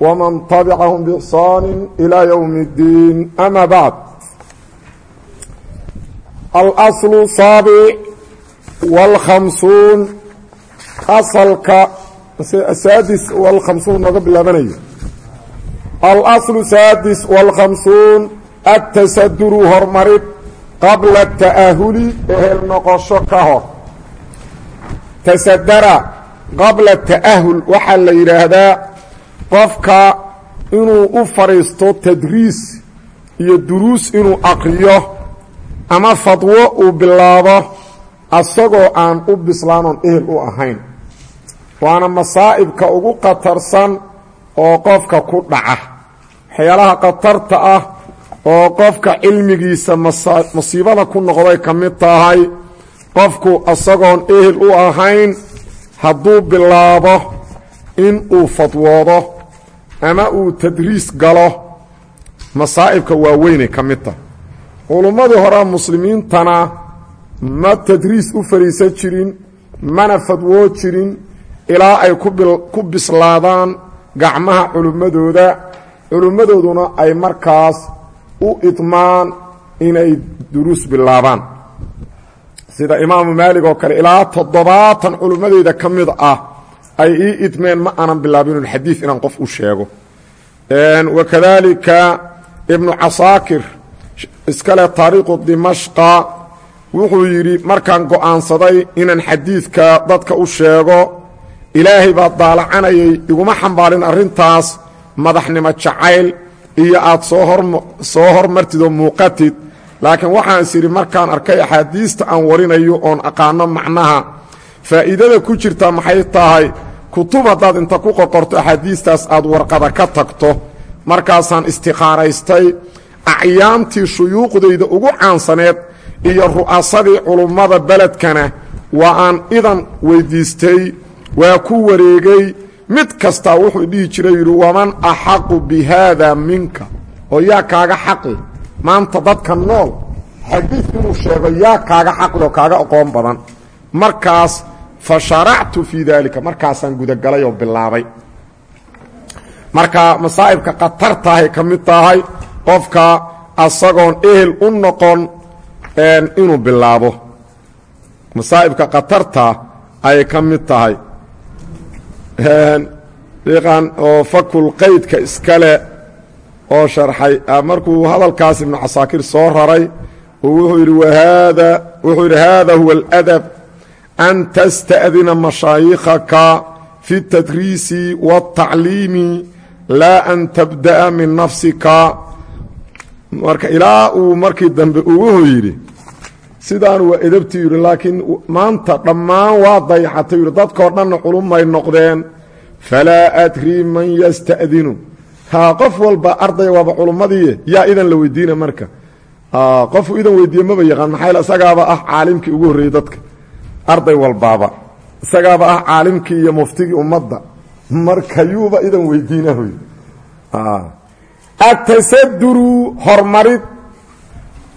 ومن تبعهم بإحسان إلى يوم الدين أما بعد الأصل السابع والخمسون أصلك السادس والخمسون قبل بني الأصل السادس والخمسون التسدر هرمرد qabla ta'ahuli ehel noqosho ka hor tasadara qabla ta'ahul waxaa la yidhaahdaa qofka inuu u fadhiisto tadriis iyo duruus inuu aqriyo ama fadwo uu bilaabo asagoo aan u bislaanoon ehel u ahayn. Waana masaa'ibka ugu khatarsan oo qofka ku dhaca. Waxyaalaha khatarta ah oo qofka cilmigiisa masiibada ku noqday ka mid tahay qofku isagoon ehel u ahayn hadduu bilaabo in uu fadwoodo ama uu tadriis galo masaa'ibka waaweynay ka mid tahay culummadii hore muslimiintana ma tadriis u fadhiisan jirin mana fadwoo jirin ilaa ay ku bislaadaan gacmaha culimmadooda. Culimmadooduna ay markaas u idmaan inay duruus bilaabaan. Sida imaamu maalig oo kale ilaa toddobaatan culummadeyda ka mid ah ay ii idmeen ma aanan bilaabinun xadiid inaan qof u sheego. Wakadaalika ibnu casaakir iskale taariikhu dimashqa wuxuu yidhi markaan go'aansaday inaan xadiidka dadka u sheego ilaahay baa daalacanayay iguma xambaarin arrintaas madaxnimo jacayl iyo aad soo hormartid oo muuqatid. Laakiin waxaan is idhi markaan arkay axaadiista aan warinayo oon aqaano macnaha faa'iidada ku jirta maxay tahay kutub haddaad inta ku qoqorto axaadiistaas aad warqada ka tagto markaasaan istiqaaraystay acyaamtii shuyuuqdayda ugu caansaneed iyo ru'asadii culummada beledkana waa aan idan weyddiistay waa ku wareegay mid kastaa wuxuu dhihi jiray yidhi waman axaqu bi haada minka? oo yaa kaaga xaqi? Maanta dadka nool xadiid inuu sheego yaa kaaga xaqi oo kaaga aqoon badan. Markaas fa sharactu fii daalika markaasaan gudagalay oo bilaabay. Marka masaa'ibka khatartaahay ka mid tahay qofka asagoon ehel u noqon inuu bilaabo. Masaa'ibka khatarta ayay ka mid tahay. Iqan oo fakul qaydka iskale oo sharxay markuu hadalkaas ibnu casaakir soo raray wuxuu yidhi whaada wuxuu yidhi haada huwa اladab an tasta'dina mashaayikhaka fi اtadriisi wاtacliimi laa an tabda'a min nafsika marka ilaa uu markii dambe wuxuu yidhi sidaan waa edabtii yidhi laakiin maanta dhammaan waa dayaxatay yidhi dadkoo dhanna culumay noqdeen falaa adrii man yasta'dinu haa qof walba arday waaba culummadii yaa idan la weydiina marka qofu idan weydiiye maba yaqaan maxaa isagaaba ah caalimkii ugu horreeyey dadka arday walbaaba. Isagaaba ah caalimkii iyo muftigii ummadda. Marka yuuba idan weydiina hoy. Atasaduru hormarid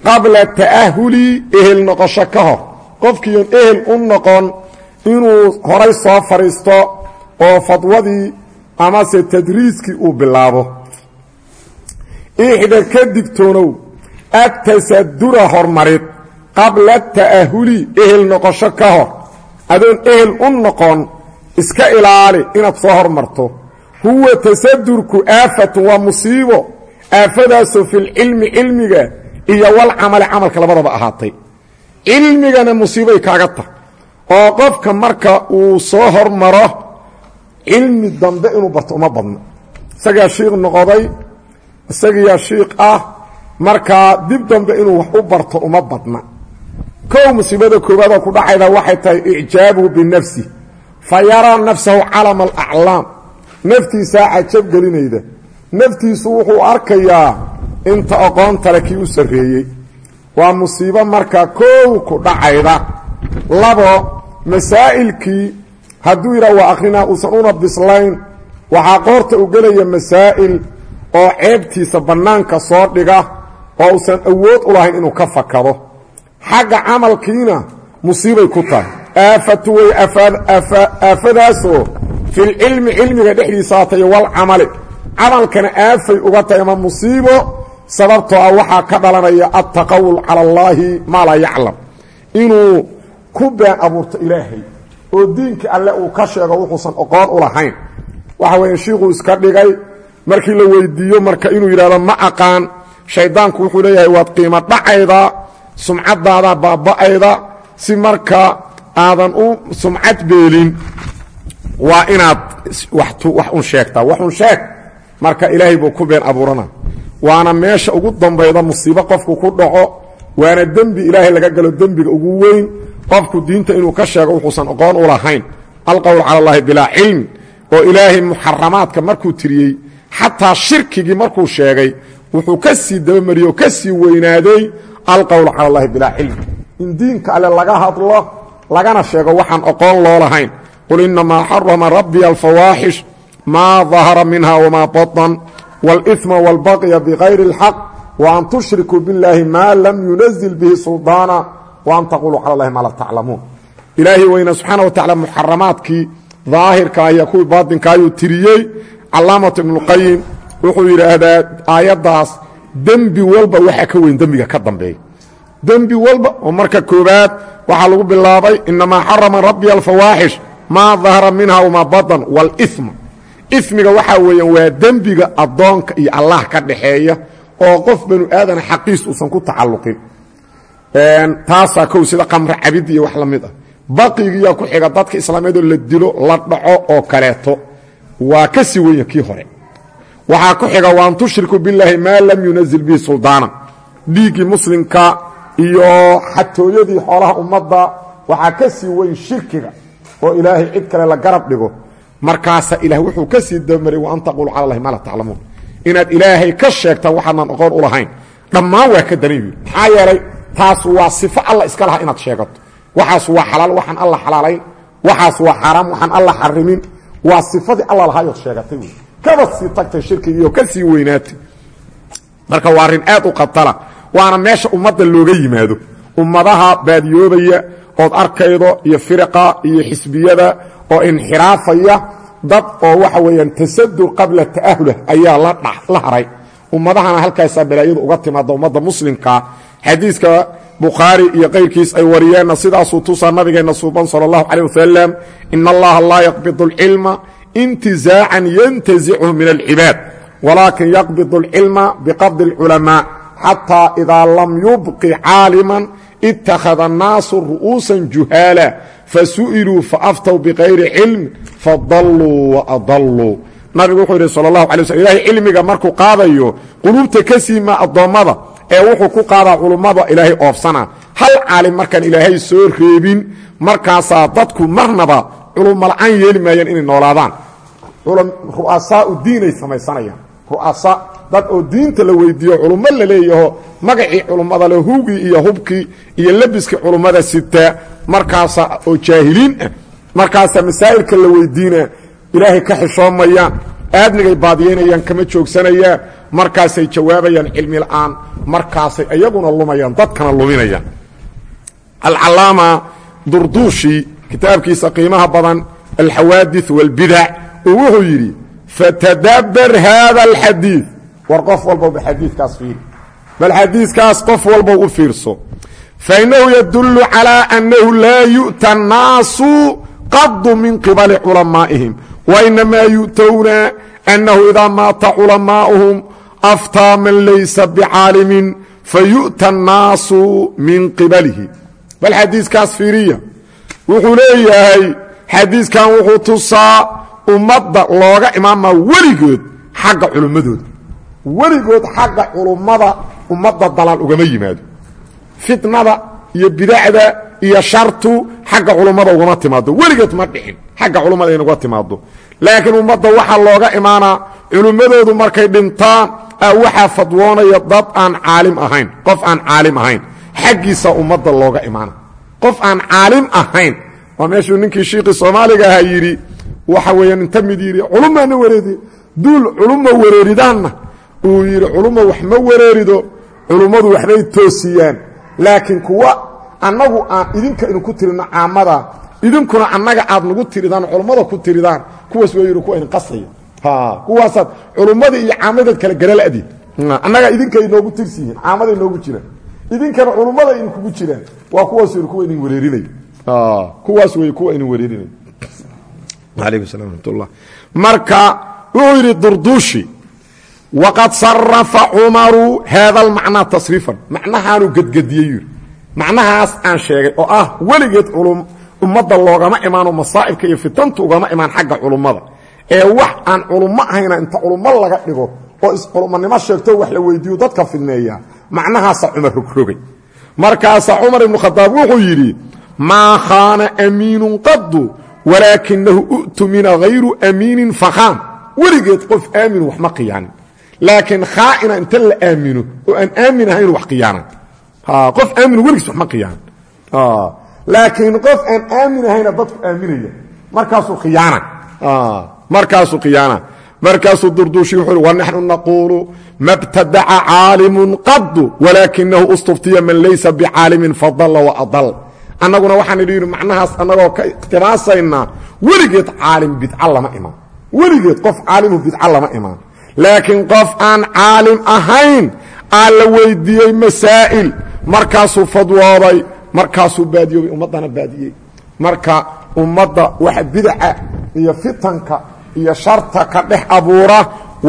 qabla ta'ahuli ehel noqosho ka hor. Qofkiion ehel u noqon inuu horay soo fadhiisto oo fadwadii amase tadriiskii uu bilaabo. Ixda ka digtoonow atasadura hormarid qabla ta'ahuli ehel noqosho ka hor. Adoon ehel u noqon iska ilaali inaad soo hormarto. Huwa tasadurku aafatun waa musiibo. Aafadaasoo filcilmi cilmiga iyo walcamali camalka labadaba ahaatay. Cilmigana musiibay kaaga tahay. Oo qofka marka uu soo hormaro cilmi dambe inuu barto uma badno isagaa shiikh noqoday isagiyaa shiikh ah markaa dib dambe inuu wax u barto uma badna kow musiibada koowaadoo ku dhacayda waxay tahay icjaabuhu binafsi. Fa yaraa nafsahu calama alaclaam naftiisaa cajab gelinayda. Naftiisu wuxuu arkayaa inta aqoontale kii u sarreeyey. Waa musiibo markaa koow ku dhacayda. Labo masaa'ilkii hadduu yidhaha waa akrinaa uusan una bislayn waxaa qoorta u gelaya masaa'il oo ceebtiisa bannaanka soo dhiga oo uusan awood u lahayn inuu ka fakado xagga camalkiina musiibay ku tahay. Aafatu way aafadaasoo filcilmi cilmiga dhexdiisa haatay walcamali camalkana aafay uga tahay ama musiibo sababtoo ah waxaa ka dhalanaya altaqawul cala allaahi maa laa yaclam. Inuu ku been abuurto ilaahay oo diinkii alle uu ka sheego wuxuusan oqoon u lahayn. Waxa weeye shiikhuu iska dhigay markii la weydiiyo marka inuu yidhahdo ma aqaan shayddaanku wuxuu waad qiimo dhacayda sumcaddaada baaba'ayda si marka aadan u sumcad beelin waa inaad wax un sheegtaa. Waxun sheeg marka ilaahay buu ku been abuurana. Waana meesha ugu dambayda musiibo qofku ku dhaco waana dembi ilaahay laga galo dembiga ugu weyn. Qofku diinta inuu ka sheego wuxuusan aqoon u lahayn. Alqowl cala allahi bilaa cilm oo ilaahay muxaramaadka markuu tiriyey xataa shirkigii markuu sheegay wuxuu ka sii dabamariyey oo ka sii weynaaday alqowl cala allahi bilaa cilm in diinka alle laga hadlo lagana sheego waxaan aqoon loo lahayn qul inamaa xarama rabbiya alfawaaxish maa dahara minha wamaa baطn wاlإثma wاlbaqya bغayri الxaq وan tushrikuu biاllaahi maa lam yunazil bihi sulطaana وan taquluu cala اllahi maa la taclamuun ilaahay weyne subxaana wa tacala muxaramaadkii daahirka iyo kuwii baatinka ayuu tiriyey calaamatu ibnuاlqayim wuxuu yidhaahdaa aayaddaas dembi walba waxa ka weyn dembiga ka dambeey. Dembi walba oo marka koobaad waxaa lagu bilaabay inamaa xarama rabbi alfawaaxish maa dahara minha wmaa badan wاlima imiga waxa weeyaan waa dembiga addoonka iyo allah ka dhexeeya oo qof banu aadan xaqiis uusan ku tacalluqin. Taasaa kow sida qamre cabidi iyo wax la mid ah. Baqigiyaa ku xiga dadka islaameed oo la dilo la dhaco oo kaleeto. Waa ka sii wenya kii hore waxaa ku xiga waan tushriku billaahi maa lam yunazil bihi suldaana dhiiggii muslimka iyo xatooyadii xoolaha ummadda waxaa ka sii weyn shirkiga oo ilaahay cid kale la garab dhigo. Markaasa ilaah wuxuu ka sii dabamaray wa an taqulu cala allahi maa la taclamuun. Inaad ilaahay ka sheegtaan waxaadnaan aqoon u lahayn dhammaan waa ka yihi maxaa yeelay taas waa sifo alla iska laha inaad sheegato. Waxaas waa xalaal waxaan alla xalaalayn waxaas waa xaaraam waxaan alla xarimin waa sifadii alla lahaayood sheegatay wey kaba sii tagtay shirkigiioo ka sii marka waa aad u qatala waana meesha ummadda looga yimaado. Ummadaha baadiyoobaya ood arkaydo iyo firiqa iyo xisbiyada oo inxiraafaya dad oo waxa weeyaan tasadur qabla ta'ahulah ayaa la haray. Ummadahana halkaasaa balaayadu uga timaada ummadda muslimkaa xadiiska bukhaari iyo kayrkiis ay wariyeenna sidaasuu tusaa nabigeenna suuban sala allahu calay wasalam ina allaha laa yaqbidu alcilma intizaacan yantazichu min alcibaad walaakin yaqbidu alcilma biqabdi alculamaa xataa idaa lam yubqi caaliman ittakhada annaasu ru'uusan juhaala fasu'iluu faaftow bikayri cilmi fadalluu waadalluu nabigu wuxuu yidhi sala allahu alay slm ilahay cilmiga markuu qaadayo quluubta ka siima addoommada ee wuxuu ku qaadaa culummada ilaahay oofsana hal caalim markaan ilaahay soo reebin markaasaa dadku marnaba culummala'aan yeeli maayaan inay noolaadaan ru'asaau diinay samaysanayaan. Ru'asa dad oo diinta la weydiiyo culummo la leeyaho magacii culummada le hugii iyo hubkii iyo lebiskii culummada sitaa markaasa oo jaahiliin ah markaasaa masaa'ilka la weydiina ilaahay ka xishoomayaan aadmigay baadiyeynayaan kama joogsanayaan markaasay jawaabayaan cilmi la'aan markaasay iyaguna lumayaan dadkana luminayaan. Alcalaama durduushi kitaabkiisa qiimaha badan alxawaadi wاlbidac oo wuxuu yidhi fatadabar haada alxadiid war qof walbowba xadiikaas fiiri. Bal xadiikaas qof walbow u fiirso. Fainahu yadullu calaa annahu laa yu'ta annaasu qadu min qibali culamaa'ihim. Wainamaa yu'towna annahu idaa maata culamaa'uhum aftaa man laysa bicaalimin fayu'ta annaasu min qibalihi. Bal xadiikaas fiiriya. Wuxuu leeyahay xadiiskan wuxuu tusaa ummadda looga imaamaa weligood xagga culummadooda weligood xagga culummada ummadda dalaal ugama yimaado. Fitnada iyo bidacda iyo shartu xagga culummada ugama timaado weligeed ma dhixin xagga culummada inaga timaado laakiin ummadda waxaa looga imaanaa culimmadoodu markay dhintaan waxaa fadwoonaya dad aan caalim ahayn qof aan caalim ahayn. Xaggiisa ummadda looga imaana. Qof aan caalim ahayn. Waa meeshuu ninkii shiiqii soomaaliga ahaa yidhi waxa weeyaan inta mid yidhi culummaana wareedi duul culumma wareeridaanna. Uu yidhi culumma wax ma wareerido culummadu waxbay toosiyaan. Laakiin kuwa annagu aan idinka inu ku tirino caamada idinkuna annaga aad nagu tiridaan culummada ku tiridaan kuwaas waa yidhi kuwa idin qasaya kuwaasaad culummadii iyo caamadaad kala garala'diin annaga idinka inoogu tirsi yihiin caamada inoogu jiraan idinkana culummada idinkugu jiraan waa kuwaas yidhi kuwa idin wareerinay kuwaas wey kuwa idin wareerinay marka wuxuu yidhi durduushi waqad sarafa cumaru haada almacnaa tasriifan macnahaanuu gedgediyey macnahaas aan sheegay oo ah weligeed ummadda loogama imaano masaa'ibka iyo fitantu ugama imaan xagga culummada. Ee wax aan culummo ahayna inta culummo laga dhigo oo isculummonimo sheegto wax la weydiiyo dadka fidneeya. Macnahaasa cumar rogrogay markaasaa cumar ibnu khadaab wuxuu yidhi maa khaana amiinun qadu walaakinahu u'tumina hayru amiinin fakhaan weligeed qof aaminu wax ma khiyaanin laakiin khaa'ina inta la aamino oo aan aamin ahayn wax khiyaanan qof aaminu weligiis wax ma khiyaanan laakiin qof aan aamin ahayna dadku aaminaya markaasuu khiyaana markaasuu khiyaana markaasuu durduushi wuxuu wanaxnu naquulu ma btadaca caalimun qadu walaakinahu ustuftiya man laysa bicaalimin fadalla waadal annaguna waxaan idhi macnahaas annagoo ka iqhtibaasaynaa weligeed caalim bidca lama imaan weligeed qof caalimu bidca lama imaan laakiin qof aan caalim ahayn aa la weydiiyey masaa'il markaasuu fadwooday markaasuu baadiyoobay ummaddana baadiyey. Marka ummadda waxa bidaca iyo fitanka iyo sharta ka dhex abuura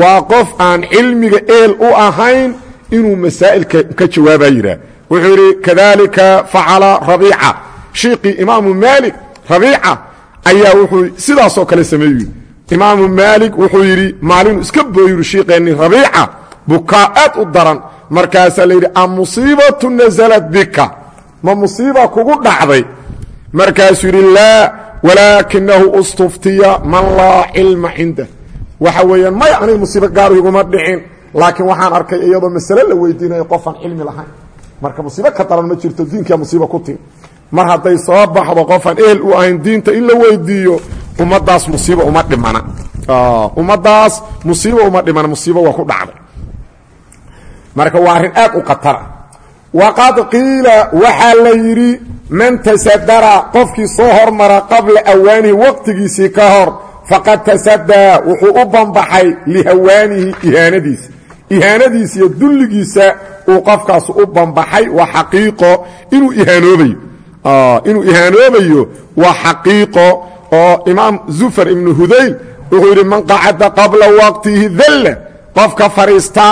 waa qof aan cilmiga eel u ahayn inuu masaa'ilka ka jawaabaa yidhaah wuxuu yidhi kadalika facala rabiica. Shiiqii imaamu maalik rabiica ayaa wuxuu sidaasoo kale sameeyu imaamu maalik wuxuu yidhi maalinu iska booyuri shiiqeenni rabiica bukaa aad u daran. Markaasaa la yidhi a musiibatu nasalat bika. Ma musiiba kugu dhacday. Markaasuu yidhi laa walaakinahu ustuftiya man laa cilma cindah waxa weeyaan maya aniga musiibo gaaru iguma dhicin laakiin waxaan arkay iyadoo masale la weydiinayo qofaan cilmi lahayn marka musiibo ka daran ma jirto diinkaa musiibo ku timi mar hadday soo baxdo qofaan ehel u ahayn diinta in la weydiiyo ummaddaas musiibo uma dhimana. Ummaddaas musiibo uma dhimana musiibo waa ku dhacday. Marka waa arrin aad u khatara waqad qiila waxaa la yidhi man tasadara qofkii soo hormara qabla awaanihi waqtigiisii ka hor faqad tasadaa wuxuu u banbaxay lihawaanihi ihaanadiisa. Ihaanadiisa iyo dulligiisa uu qofkaas u banbaxay waa xaqiiqo inuu ihaanoobayo. Inuu ihaanoobayo waa xaqiiqo oo imaam zufar ibnu hudayl wuxuu yidhi man qacada qabla waqtihi dalla qofka fadhiista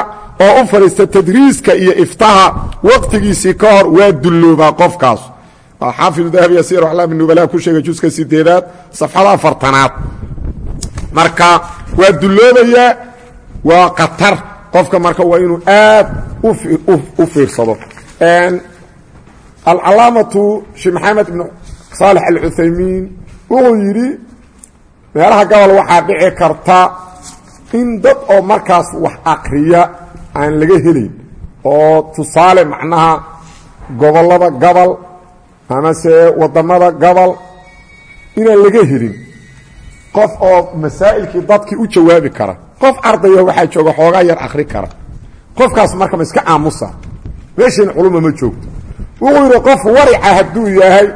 oo u fadhiista tadriiska iyo iftaha waqtigiisii ka hor waa dulloobaa qofkaas xaafidu dahabi yasiir aclaam nubala ku sheegay juska sideedaad safxada afartanaad. Marka waa dulloobayaa waa khatar qofka marka waa inuu aad u fiirsado. Alcalaamatu sheekh maxamed ibn saalex alcuthaymiin wuxuu yidhi meelaha gobol waxaa dhici karta in dad oo markaas wax akriya aan laga helayn oo tusaale macnaha gobollada gobol amase waddamada gobol inaan laga helin. Qof oo masaa'ilkii dadkii u jawaabi kara qof ardaya waxaa jooga xoogaa yar akhri kara. Qofkaas marka ma iska aamusa. Meeshan culuma ma joogto. Wuxuu yidhi qof warica hadduu yahay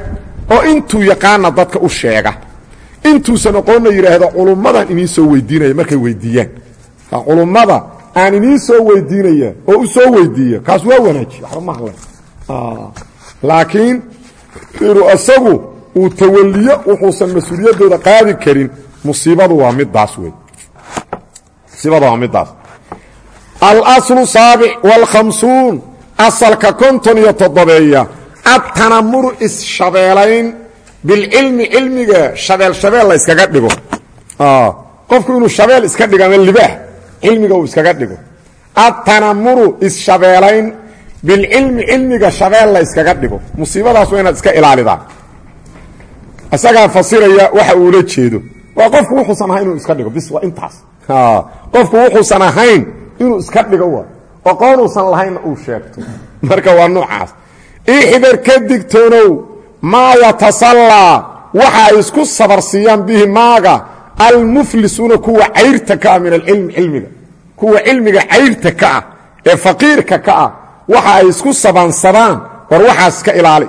oo intuu yaqaana dadka u sheega intuusan aqoonna yidhaahdo culummadan idiin soo weydiinaya markay weydiiyaan. Culummada aan idiin soo weydiinaya oo u soo weydiiya kaas waa wanaajiye waxba ma hadlay laakiin inuu isagu uu tawaliyo wuxuusan mas'uuliyaddooda qaadi karin musiibadu waa midaas wey musiibada waa midaas alaslu saabic wاlkhamsuun asalka konton iyo toddobeeya. Adtanamuru isshabeelayn bilcilmi cilmiga shabeel shabeel la yskaga dhigo. Qofku inuu shabeel iska dhigo ama libaax cilmiga uu iskaga dhigo. Adtanamuru isshabeelayn bilcilmi cilmiga shabeel la yskaga dhigo. Musiibadaas waa inaad iska ilaalidaa isagaa fasiraya waxa uula jeedo. Waa qofku wuxuusan ahayn inuu qofku wuxuusan ahayn inuu iska dhigo waa aqoonuusan lahaynna uu sheegto. Marka waa noocaas. Ixdar ka digtoonow maa yatasallaa waxa isku sabarsiiyaan bihi maaga almuflisuuna kuwa cayrta ka ah min alcilmi cilmiga. Kuwa cilmiga cayrta ka ah ee faqiirka ka ah waxa ay isku sabansadaan war waxaas ka ilaali.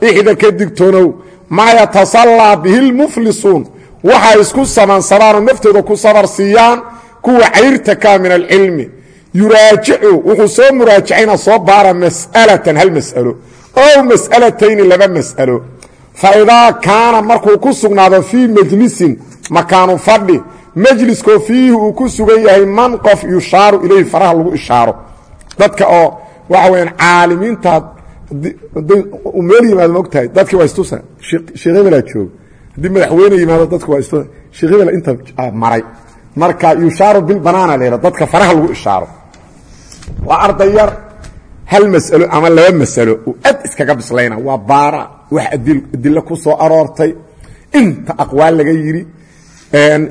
Ixdar ka digtoonow maa yatasallaa bihi lmuflisuun waxa ay isku sabansadaanoo naftooda ku sabarsiiyaan kuwa cayrta ka ah min alcilmi yuraajicu wuxuu soo muraajacayna soo baara mas'alatan hal mas'alo ow mas'alatayni laba mas'alo. Fa idaa kaana markuu ku sugnaado fii majlisin makaanu fadhi majliskoo fiihi uu ku sugan yahay man qof yushaaru ilayhi faraha lagu ishaaro. Dadka oo waxa weyaan caalimiinta meel yimaado ma ogtahay dadki waa istusa sheekh hebelaa jooga. Haddii madaxweyne yimaado dadku waa istusa sheekh hebel inta maray marka yushaaru bilbanaana la yidha dadka faraha lagu ishaaro. Waa arday yar hal mas'alo ama laba mas'alo uu ad iskaga bislayna waa baara wax adilo ku soo aroortay. Inta aqwaal laga yidhi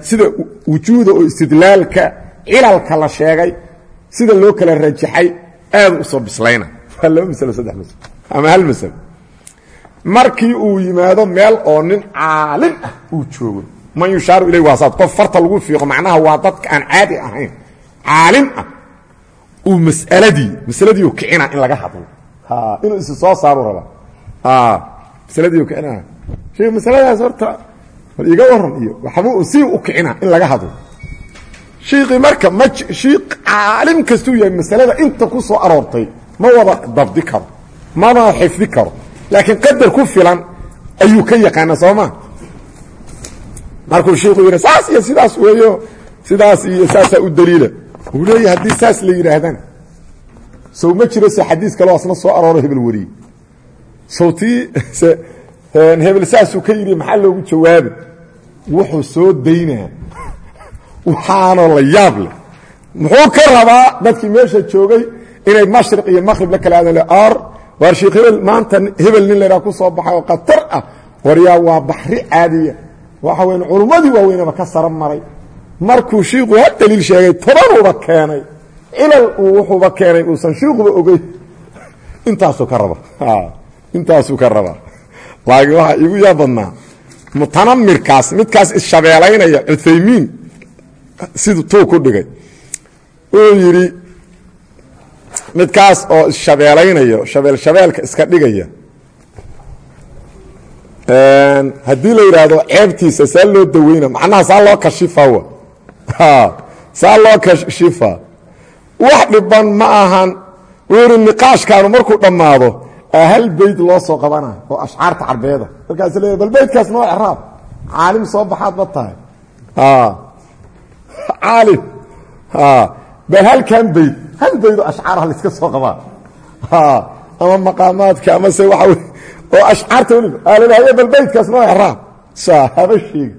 sida wujuuda oo istidlaalka cilalka la sheegay sida loo kala rajaxay aad u soo bislayna waa laba masalo saddex masalo ama hal masalo. Markii uu yimaado meel oo nin caalim ah uu joogo man yushaaru ilayh waasaad qof farta lagu fiiqo macnaha waa dadka aan caadi ahayn. Caalim ah. Uu masaladii masaladiiu kicina in laga hadlo. Inuu isi soo saaru raba. Masaladiiu kicina. Sheekh masaladaas horta bal iga waran iyo waxba si u kicina in laga hadlo. Shiiqii marka ma shiiq caalim kastuu yahay masalada inta ku soo aroortay ma wada dabdi karo mana xifdi karo. Laakiin qadar ku filan ayuu ka yaqaana sooma markuu shiiku yidhi saas iyo sidaas weeyo sidaas iyo saasaa u daliila. Uu leeya saas la yidhaahdana sow ma jiro se xadiis kaloo asna soo arooro hebel wariyey sawtii hebel saasuu ka yidhi maxaa loogu jawaabi wuxuu soo daynaa. Waxaanoo la yaab leh. Muxuu ka rabaa dadkii meesha joogay inay mashriq iyo maqrib la kala aadan ar waar hebel maanta hebel nin laydhaha ku soo baxay oo khatar ah. Waryaa waa baxri caadiya waxa weyn culummadii waaweynaba ka sara maray. Markuu shiiku ha daliil sheegay tobanuuba keenay. Cilal uu wuxuuba keenay uusan shiikuba ogey intaasuu ka raba. Intaasuu ka rabaa laakiin waxaa igu yaa badnaa mutanamirkaas midkaas isshabeelaynaya cuthaymiin siduu tuu ku dhigay. Uu yidhi midkaas oo isshabeelaynayo shabeel shabeelka iska dhigaya haddii la yidhaahdo ceebtiisa saa loo daweyna macnaha saa loo kashifa w saa loo kashifa. Wax dhiban ma ahan. Wuu yihi niqaashkaanu markuu dhammaado hal beyd loo soo qabana oo ashcaarta carbeeda. Markaas leeya bal beydkaas noo ecraab caalim soo baxaad ma tahay. Caalim. Bal halkan beyd hal beydoo ashcaarha la iska soo qabaa. Ama maqaamaadka ama se waa oo ashcaarta weliba. Aaladahaye bal beydkaas noo ecraab saa haba sheegi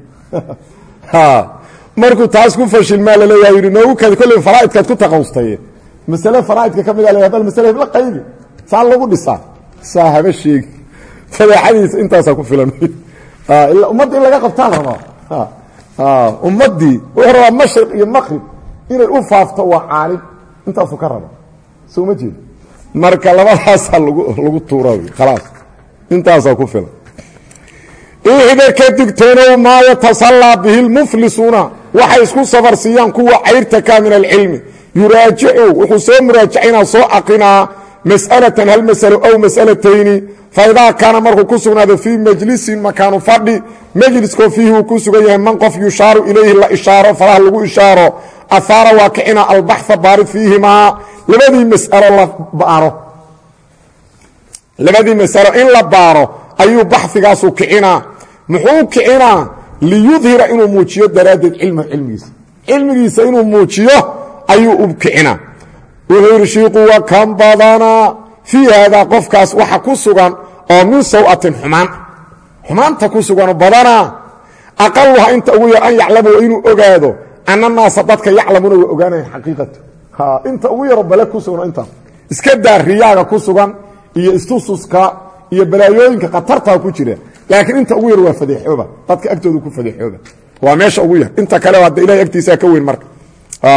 markuu taas ku fashilmaa laleeyaha yidhi noogu kadi kolley faraa'idkaad ku taqawstaye masale faraa'idka ka mida leeyahay bal masale hebla qaybi. Saa lagu dhisaa saa haba sheegi fadeexadiisa intaasaa ku filan. Ummadda in laga qabtaa la rabaa ummaddii wuxuu rabaa mashriq iyo maqrib inay u faafto waa caalim. Intaasuu ka raba soo ma jeedo marka labadaasaa lagu tuura khalaas intaasaa ku filan. Ixda ka digtoonow maa yatasallaa bihi lmuflisuuna waxay isku safarsiiyaan kuwa cayrta ka min alcilmi. Yuraajicu wuxuu soo muraajacinaa soo aqinaa mas'alatan hal masalo ow mas'alatayni faidaa kaana markuu ku sugnaado fii majlisin makaanu fadhi majliskoo fiihi uu ku sugan yahay man qof yushaaru ilayhi la ishaaro faraha lagu ishaaro ahaara waa kicina albaxa baari fiihimaa labadii masalo la baaro labadii masalo in la baaro ayuu baxigaasu kicinaa muxuu kicinaa liyudhira inuu muujiyo daraaddeed cilmahu cilmigiisa. Cilmigiisa inuu muujiyo ayuu u kicinaa wuxuu yidhi wa kan badanaa fii haadaa qofkaas waxa ku sugan oo min sawatin xumaan. Xumaanta ku suganoo badanaa aqaluha inta ugu yar an yaclamu waa ogaado. Ana naasa dadka yaclamuuna waa ogaanayan xaqiiqatu. Inta ugu yaro bale ku sugan intaas iska daa riyaaga ku sugan iyo istususka iyo balaayooyinka khatartaa ku jira. Laakiin inta ugu yar waa fadeexooba dadka agtooda ku fadeexooba waa meesha ugu yar. Inta kale hadda ilahay agtiisaa ka weyn marka.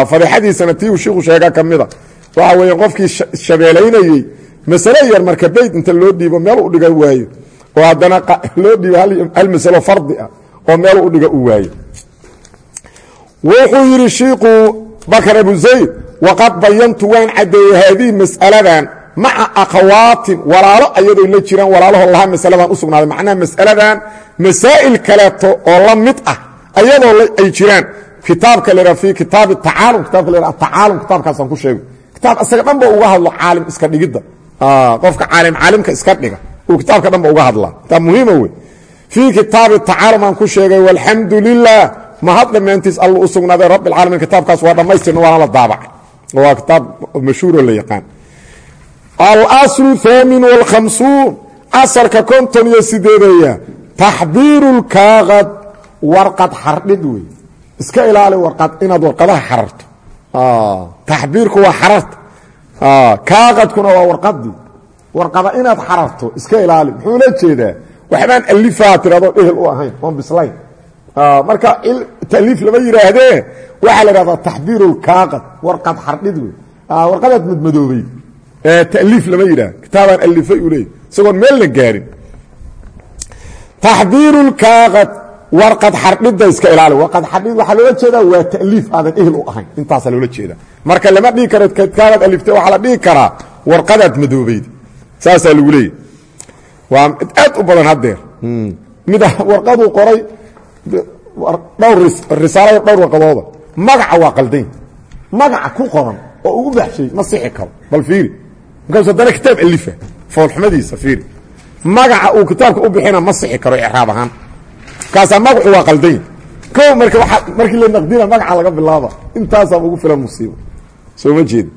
Fadeexadiisana tii uu shiiku sheega ka mida waxa weeye qofkii shabeelaynayey masale yar marka beyt inta loo dhiibo meel u dhiga waayo oo haddana loo dhiibo hal masalo fardi ah oo meel u dhiga u waayo. Wuxuu yidhi shiiku bakr abu zayd waqad bayantu waan caddeeyey haadihi mas'aladan maca akhawaatin walaalo ayadoo la jiraan walaalaho lahaa masaladan u sugnaaday. Macnaha mas'aladan masaa'il kaleeto oo la mid ah ayadoo ay jiraan. Kitaabka la fi kitaabi tacaalum kitabka la atacaalum kitaabkaasaan ku sheegay. Kitaab isaga dhan ba uga hadlo caalim iska dhigidda. Qofka caalim caalimka iska dhiga uu kitaabka dhan ba uga hadlaa. Kitaab muhiima wey fii kitaabi tacaalum aan ku sheegay walxamdu lilah mahad dhammaantiis allu u sugnaaday rabbi alcaalamiin kitaabkaas waa dhammaystirna waana la daabacay. Waa kitaab mashhuuro la yaqaan alaslu haamin wاlkhamsuun asalka konton iyo sideedeeya taxbiiru lkaaqad warqad xardhid wey iska ilaali warqad inaad warqadaha xararto. Taxbiirku waa xararta kaaqadkuna waa warqadii warqada inaad xararto iska ilaali. Muxuu la jeedaa? Waxbaan alifaa tiradoo dhehel u ahayn oon bislayn marka taliif lama yidhaahdee waxaa la dhahdaa taxbiiru lkaaqad warqad xardhid wey warqadaad madmadoobay taliif lama yidhahdo kitaabaan alifay u leeyay isagoon meelna gaarin. Taxbiiru lkaaqad warqad xardhidda iska ilaali. Warqad xardhid waxaa loola jeedaa waa taliif aadan ehel u ahayn. Intaasaa loola jeedaa. Marka lama dhihi karo kitaabad aliftay waxaa la dhihi karaa warqadaad madoobayd saasaa lagu leeyay waa aad u badan haddeer. Mid warqaduu qoray dhowr risaalada dhowr warqadooda. Magaca waa qaldayn. Magaca ku qoran oo ugu baxshay ma sixi karo. Bal fiiri markaasu haddana kitaab alifa foolxumadiisa fiiri magaca uu kitaabka u bixina ma sixi karo icraab ahaan. Markaasaa magacu waa qaldayn. Ko marka waa markii la naqdina magaca laga bilaaba intaasaa ugu filan musiibo. Soo ma jeeda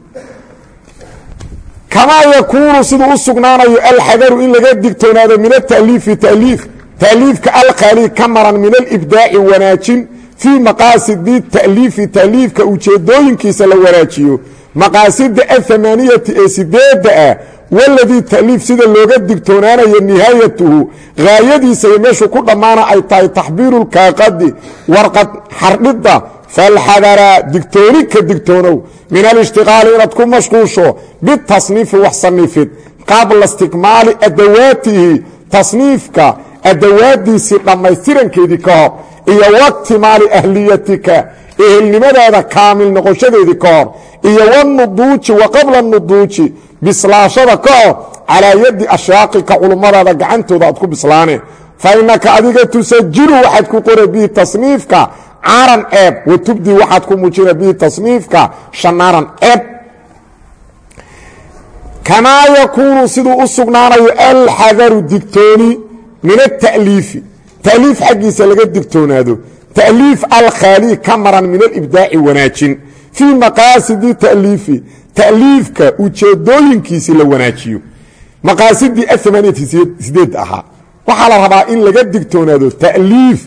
kamaa yakuunu siduu u sugnaanayo alxadaru in laga digtoonaado min ataliifi taliif taliifka alkhali ka maran min alibdaaci wanaajin fii maqaasidi taliifi taliifka ujeedooyinkiisa la wanaajiyo maqaasida athamaaniyati ee sideedda ah waladii taliif sida looga digtoonaanayo nihaayatuhu haayadiisa iyo meeshuu ku dhammaana ay tahay taxbiiru lkaaqadi warqad xardhidda falxadara digtooni ka digtoonow min alishtiqaali inaad ku mashquusho bitasniifi wax sanifid qabla istikmaali adawaatihi tasniifka adawaadiisii dhammaystirankeedii ka hor iyo waktimaali ahliyatika ehelnimadaada kaamil noqoshadeedii ka hor iyo wanuduuji wa qabla nuduuji bislaashada ka hor calaa yadi ashyaaqika culummadaada gacantooda aad ku bislaaneen fa adiga tusajilu waxaad ku qora bihi tasniifka caaran ceeb wa tubdi waxaad ku muujina bihi tasniifka shanaaran ceeb. Kamaa yakuunu siduu u sugnaanayo alxadaru digtooni min ata'liifi ta'liif xaggiisa laga digtoonaado ta'liif alkhaali ka maran min alibdaaci wanaajin fii maqaasidi ta'liifi ta'liifka ujeedooyinkiisii la wanaajiyo maqaasidii aamaaniyati sideed ahaa waxaa la rabaa in laga digtoonaado ta'liif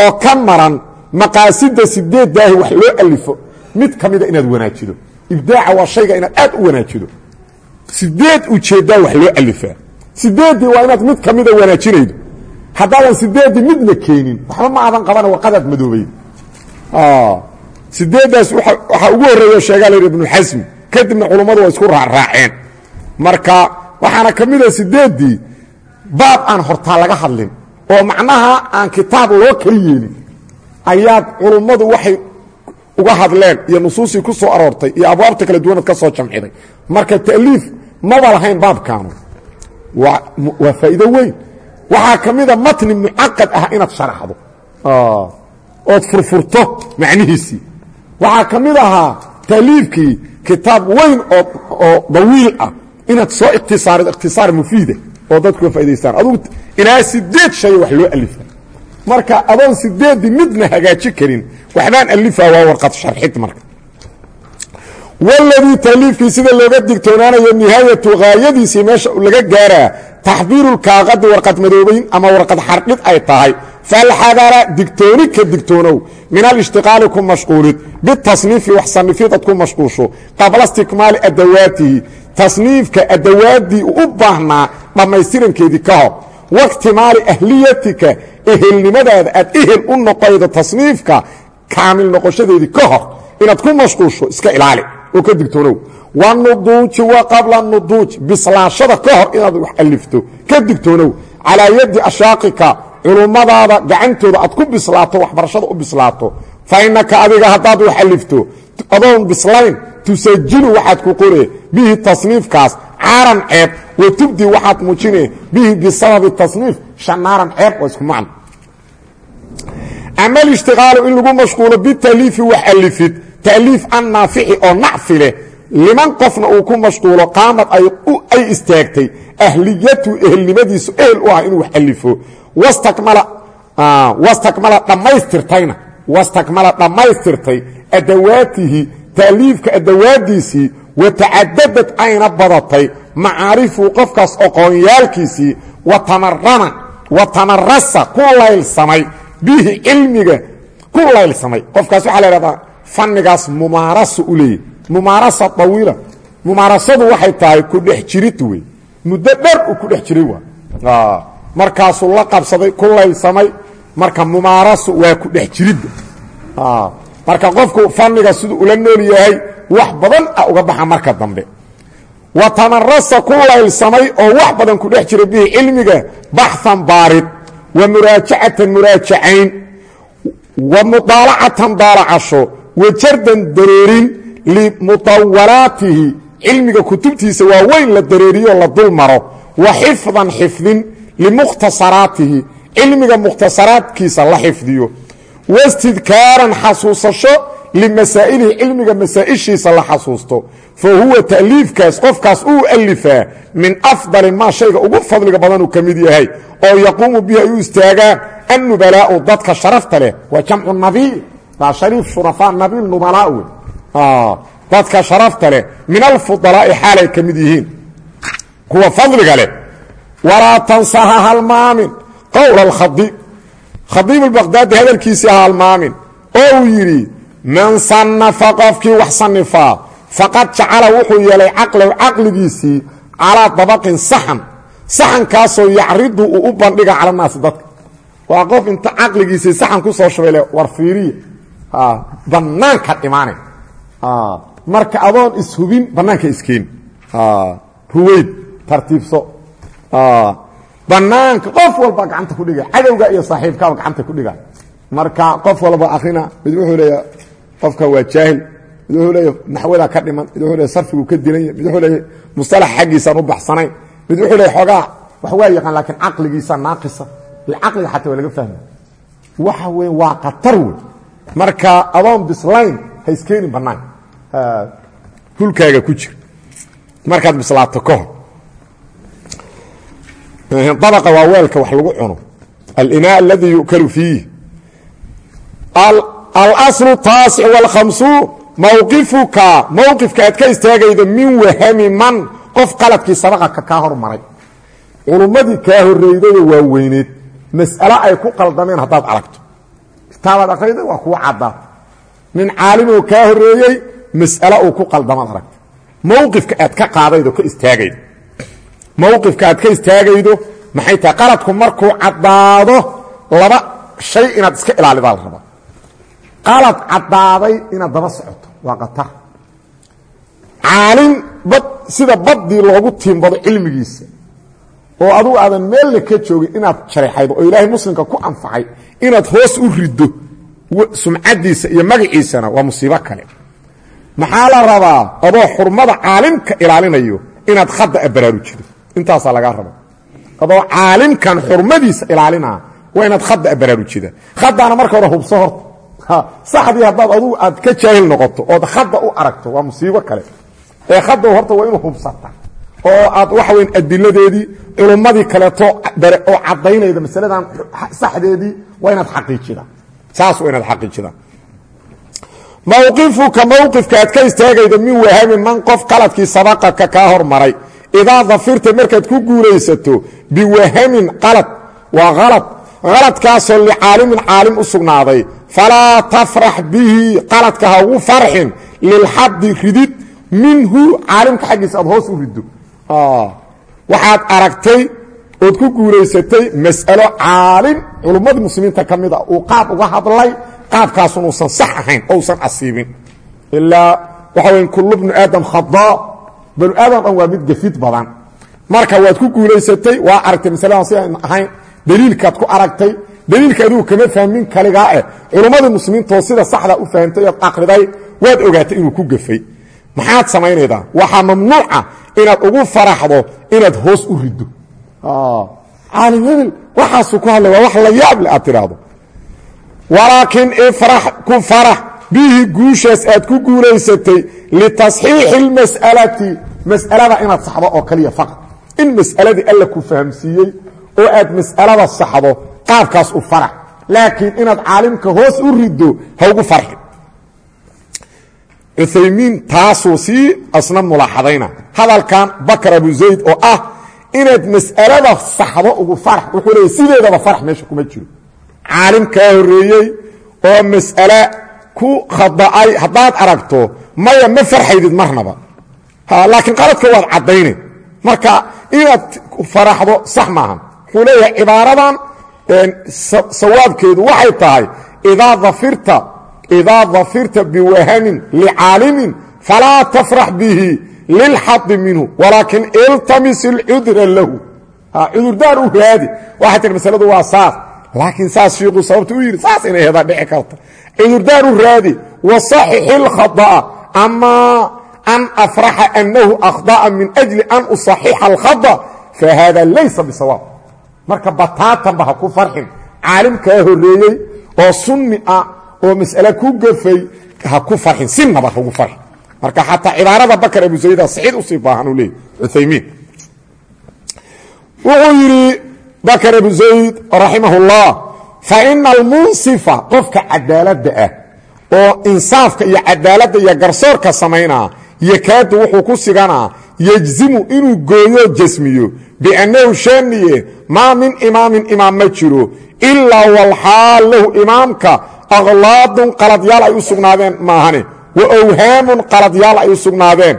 oo ka maran maqaasida sideeddaahi wax loo alifo mid ka mida inaad wanaajido ibdaaca waa shayga inaad aad u wanaajido sideed ujeeddaa wax loo alifaa sideeddii waa haddaadan sideeddii midna keenin waxba ma aadan qabana warqadaad madoobayd sideeddaas waxaa ugu horreeya sheegaa la yidhi ibnuxasmi kadibna culummadu waa isku raacraaceen marka waxaana ka mida sideeddii baab aan hortaa laga hadlin oo macnaha aan kitaab loo kala yeelin ayaad culummadu waxay uga hadleen iyo nusuusii ku soo aroortay iyo abwaabta kala duwanaad ka soo jamciday. Marka ta'liif maba lahayn baabkaanu. Waa faa'iido weyn waxaa ka mida matni mucaqad ah inaad sharaxdo. Ood furfurto macnihiisii. Waxaa ka mid ahaa ta'liifkii kitaab weyn oo dawiil ah inaad soo ikhtisaarido ikhtisaar mufiida oo dadku ka faa'idaystaan adugu ilaa sideed shay wax loo alifa marka adoon sideeddii midna hagaaji karin waxbaan alifaa waa warqad sharxid marka. Waladii taliifkii sida looga digtoonaanayo nihaayatu haayadiisii meesha laga gaaraa taxbiirulkaaqadi warqad madoobayn ama warqad xardhid ay tahay falxadara digtooni ka digtoonow min alishtiqaali ku mashquulid bitasniifi wax sanifid ad ku mashquusho qabla istikmaali adawaatihi tasniifka adawaaddii u baahnaa dhammaystirankeedii ka hor waiktimaali ahliyatika ehelnimadaada aad ehel u noqaydo tasniifka kaamil noqoshadeedii ka hor inaad ku mashquusho iska ilaali oo ka digtoonow wanuduuji wa qabla nuduuj bislaashada ka hor inaad wax alifto. Ka digtoonow calaa yaddi ashaaqika culummadaada gacantooda aad ku bislaato waxbarashada u bislaato. Fa innaka adiga haddaad wax alifto adoon bislayn tusajilu waxaad ku qore bihi tasniifkaas caaran ceeb wa tubdi waxaad muujine bihi bisababi tasniif shanaaran ceeb waa isku macno. Ama alishtiqaalu in lagu mashquulo bitaliifi wax alifid ta'liif annaafici oo nacfi liman qofna uu ku mashquulo qaamad ay istaagtay ahliyatu ehelnimadiisu ehel u ah inuu wax alifo wastakmala dhammaystirtayna wastakmala dhammaystirtay adawaatihi ta'liifka adawaadiisii wa tacadadad ayna badatay macaarifu qofkaas oqoonyaalkiisii wa tamarasa ku laylsamay bihi cilmiga ku laylsamay. Qofkaas waxaa la ihahdaa fannigaas mumaaraso u leeyahy mumaarasa awiila mumaarasadu waxay tahay ku dhex jirid wey. Muddo dher uu ku dhex jiray waa. Markaasuu la qabsaday ku laylsamay marka mumaarasu waa ku dhex jiridda marka qofku fanniga siduu ula nool yahay wax badan ah uga baxa marka dambe. Wa tamarasa ku laylsamay oo wax badan ku dhex jira bihi cilmiga baxan baarid wa muraajacatan muraajacayn wa mudaalacatan daalacasho wa jardan dareerin limutawalaatihi cilmiga kutubtiisa waa weyn la dareeriyo la dul maro wa xifdan xifdin limukhtasaraatihi cilmiga mukhtasaraadkiisa la xifdiyo wastidkaaran xasuusasho limasaa'ilihi cilmiga masaa'ishiisa la xasuusto fa huwa ta'liifkaas qofkaas uu alifaa min afdali maa shayga ugu fadliga badanuu ka mid yahay oo yaquumu bihi ay u istaagaan annubalaa'u dadka sharafta leh waa jamcu nabiil waa dadka sharafta leh min alfudalaa'i xaalay ka mid yihiin. Kuwa fadliga leh. Walaa tansaha halmaamin. Qowla alkhadiib khadiib albaqhdaadi hadalkiisii ha halmaamin. Oo uu yidhi man sannafa qofkii wax sannifaa faqad jacala wuxuu yeelay caqlahu caqligiisii calaa dabaqin saxan. Saxankaasoo yacridu uu u bandhiga cala naasi dadka. Waa qof inta caqligiisii saxan ku soo shubayle war fiiriya bannaanka dhimaanay marka adoon ishubin bannaanka iskeeni ruweyd tartiibso. Bannaanka qof walba gacanta ku dhiga. Cadowga iyo saaxiibkaaba gacanta ku dhiga. Marka qof walba akrina mid wuxuu leeya qofka waa jaahil. Mid wuxuu leeya naxwada ka dhiman. Mid wuxuu leeya sarfigu ka dilanya mid wuxuu leeya mustalax xaggiisaan u baxsanayn mid wuxuu leeya xoogaa wax waa yaqaan laakiin caqligiisa naaqisa. Caqliga xataa waa laga fahma waxa wey waa khatar wey marka adoon bislayn ha iskeenin bannaanka hulkaaga ku jir markaad bislaato ka hor. Dabaqa waa weelka wax lagu cuno. Alinaa aladii yu'kalu fiih alaslu taasic wاlkhamsuun mowqifuka mowqifka aad ka istaagaydo min wahami man. Qof qaladkii sabaqaka kaa hormaray. Culummadii kaa horreydayoo waaweyneed. Mas'alo ay ku qaldameen haddaad aragto. Kitaabaad akrayday waa kuwa caddaa nin caalimoo kaa horreeyey mas'alo uu ku qaldamaad aragta mowqifka aad ka qaadaydo ka istaagaydo. Mowqifka aad ka istaagaydo maxay tahay? Qaladku markuu caddaado laba shay inaad iska ilaalidaa la rabaa. Qalad caddaaday inaad daba socoto waa qatar. Caalim bad sida baddii loogu tiimbado cilmigiisa oo adugu aadan meelna ka joogin inaad shareexaydo oo ilaahay muslimka ku anfacay inaad hoos u riddo sumcaddiisa iyo magaciisana waa musiibo kale maxaa la rabaa adoo xurmada caalimka ilaalinayo inaad khadda abaraarujido intaasaa lagaa adoo caalimkan xurmadiisa ilaalinaa waa inaad khadda abaraarujida khaddaana marka hore hubso horta. Saxdii haddaad adugu aad ka jaahil noqoto ood khadda u aragto waa musiibo kale. Ee khadda horta waa inuu hubsata oo aad waxa weyn adiladeedii culummadii kaleeto oo caddaynayda masaladan saxdeedii waa inaad xaqiijida. Saas waa inaad xaqiijida mowqifuka mowqifka aad ka istaagaydo min wahamin man qof qaladkii sabaqaka kaa hormaray. Idaa dafirta markaad ku guulaysato biwahamin qalad waa qalad qaladkaasoo licaalimin caalim u sugnaaday. Falaa tafrax bihi qaladka ha ugu farxin lilxadi ridid minhu caalimka xaggiisa aad hoos u riddo. Waxaad aragtay ood ku guulaysatay mas'alo caalim mid a qaabkaasun uusan sax ahayn oo usan asiibin. Ilaa waxa weya kullu bnu aadam khadaa banu aadam dhan waa mid gafid badan. Marka waad ku guulaysatay waa aragtay masaladan si aan ahayn daliilkaad ku aragtay daliilka adigu kama fahmin kaligaa eh. Culummadii muslimiintoo sida saxda u fahamtay ood aqriday waad ogaatay inuu ku gafay maxaad samaynaydaa waxaa mamnuuca inaad ugu faraxdo inaad hoos u riddo. Caalim hebel waxaasuu ku hadlay waa wax la yaable aad tidhaahdo walaakin ifrax ku farax bihi guushaas aad ku guulaysatay litasxiixi اlmas'alati mas'alada inaad saxdo oo kaliya faqad in mas'aladii alla ku fahamsiiyey oo aad mas'alada saxdo qaabkaas u farax laakiin inaad caalimka hoos u riddo ha ugu farxin. Cuthaymiin taasuu sii asna mulaaxadayna. Hadalkan bakar abu zayd oo ah inaad mas'alada saxdo ugu farax wuxuu leeyay sideedaba caalim kaa horreeyey oo mas'ale ku khada'ay haddaad aragto maya ma farxaydid marnaba. Laakiin qaladka waad caddayne. Marka inaad faraxdo sax maaha wuxuu leeyahay cibaaradan sawaabkeedu waxay tahay idaa dafirta biwahamin licaalimin falaa tafrax bihi lilxadi minhu walaakin iltamis ilcudra lahu. Cudurdaar u raadi. Waxay tihi masaladu waa saas laakiin saas shiiku sababta u yidhi saas inay hedaa dhici karta. Cudurdaar u raadi wasaxixi اlkhada'a amaa an afraxa anahu akhda'a min ajli an usaxixa alkhada fahada laysa bisawaab. Marka bataatanba ha ku farxin. Caalimkaa horreeyey oo sunni ah oo mas'ale ku gafay ha ku farxin. Sinaba hagu farxin. Marka xataa cibaarada bakar abu sayida saxiid u sii baahan uu leeyay cuthaymiin. Wuxuu yidhi bakar abu zayd raximah اllah faina almunsifa qofka cadaaladda ah oo insaafka iyo cadaaladda iyo garsoorka samaynaa yakaadu wuxuu ku siganaa yejzimu inuu gooyo jasmiyo biannahu shaaniye maa min imaamin imaam ma jiro ilaa walxaal lahu imaamka aqlaadun qaladyaal ay u sugnaadeen maahane wa awhaamun qaladyaal ay u sugnaadeen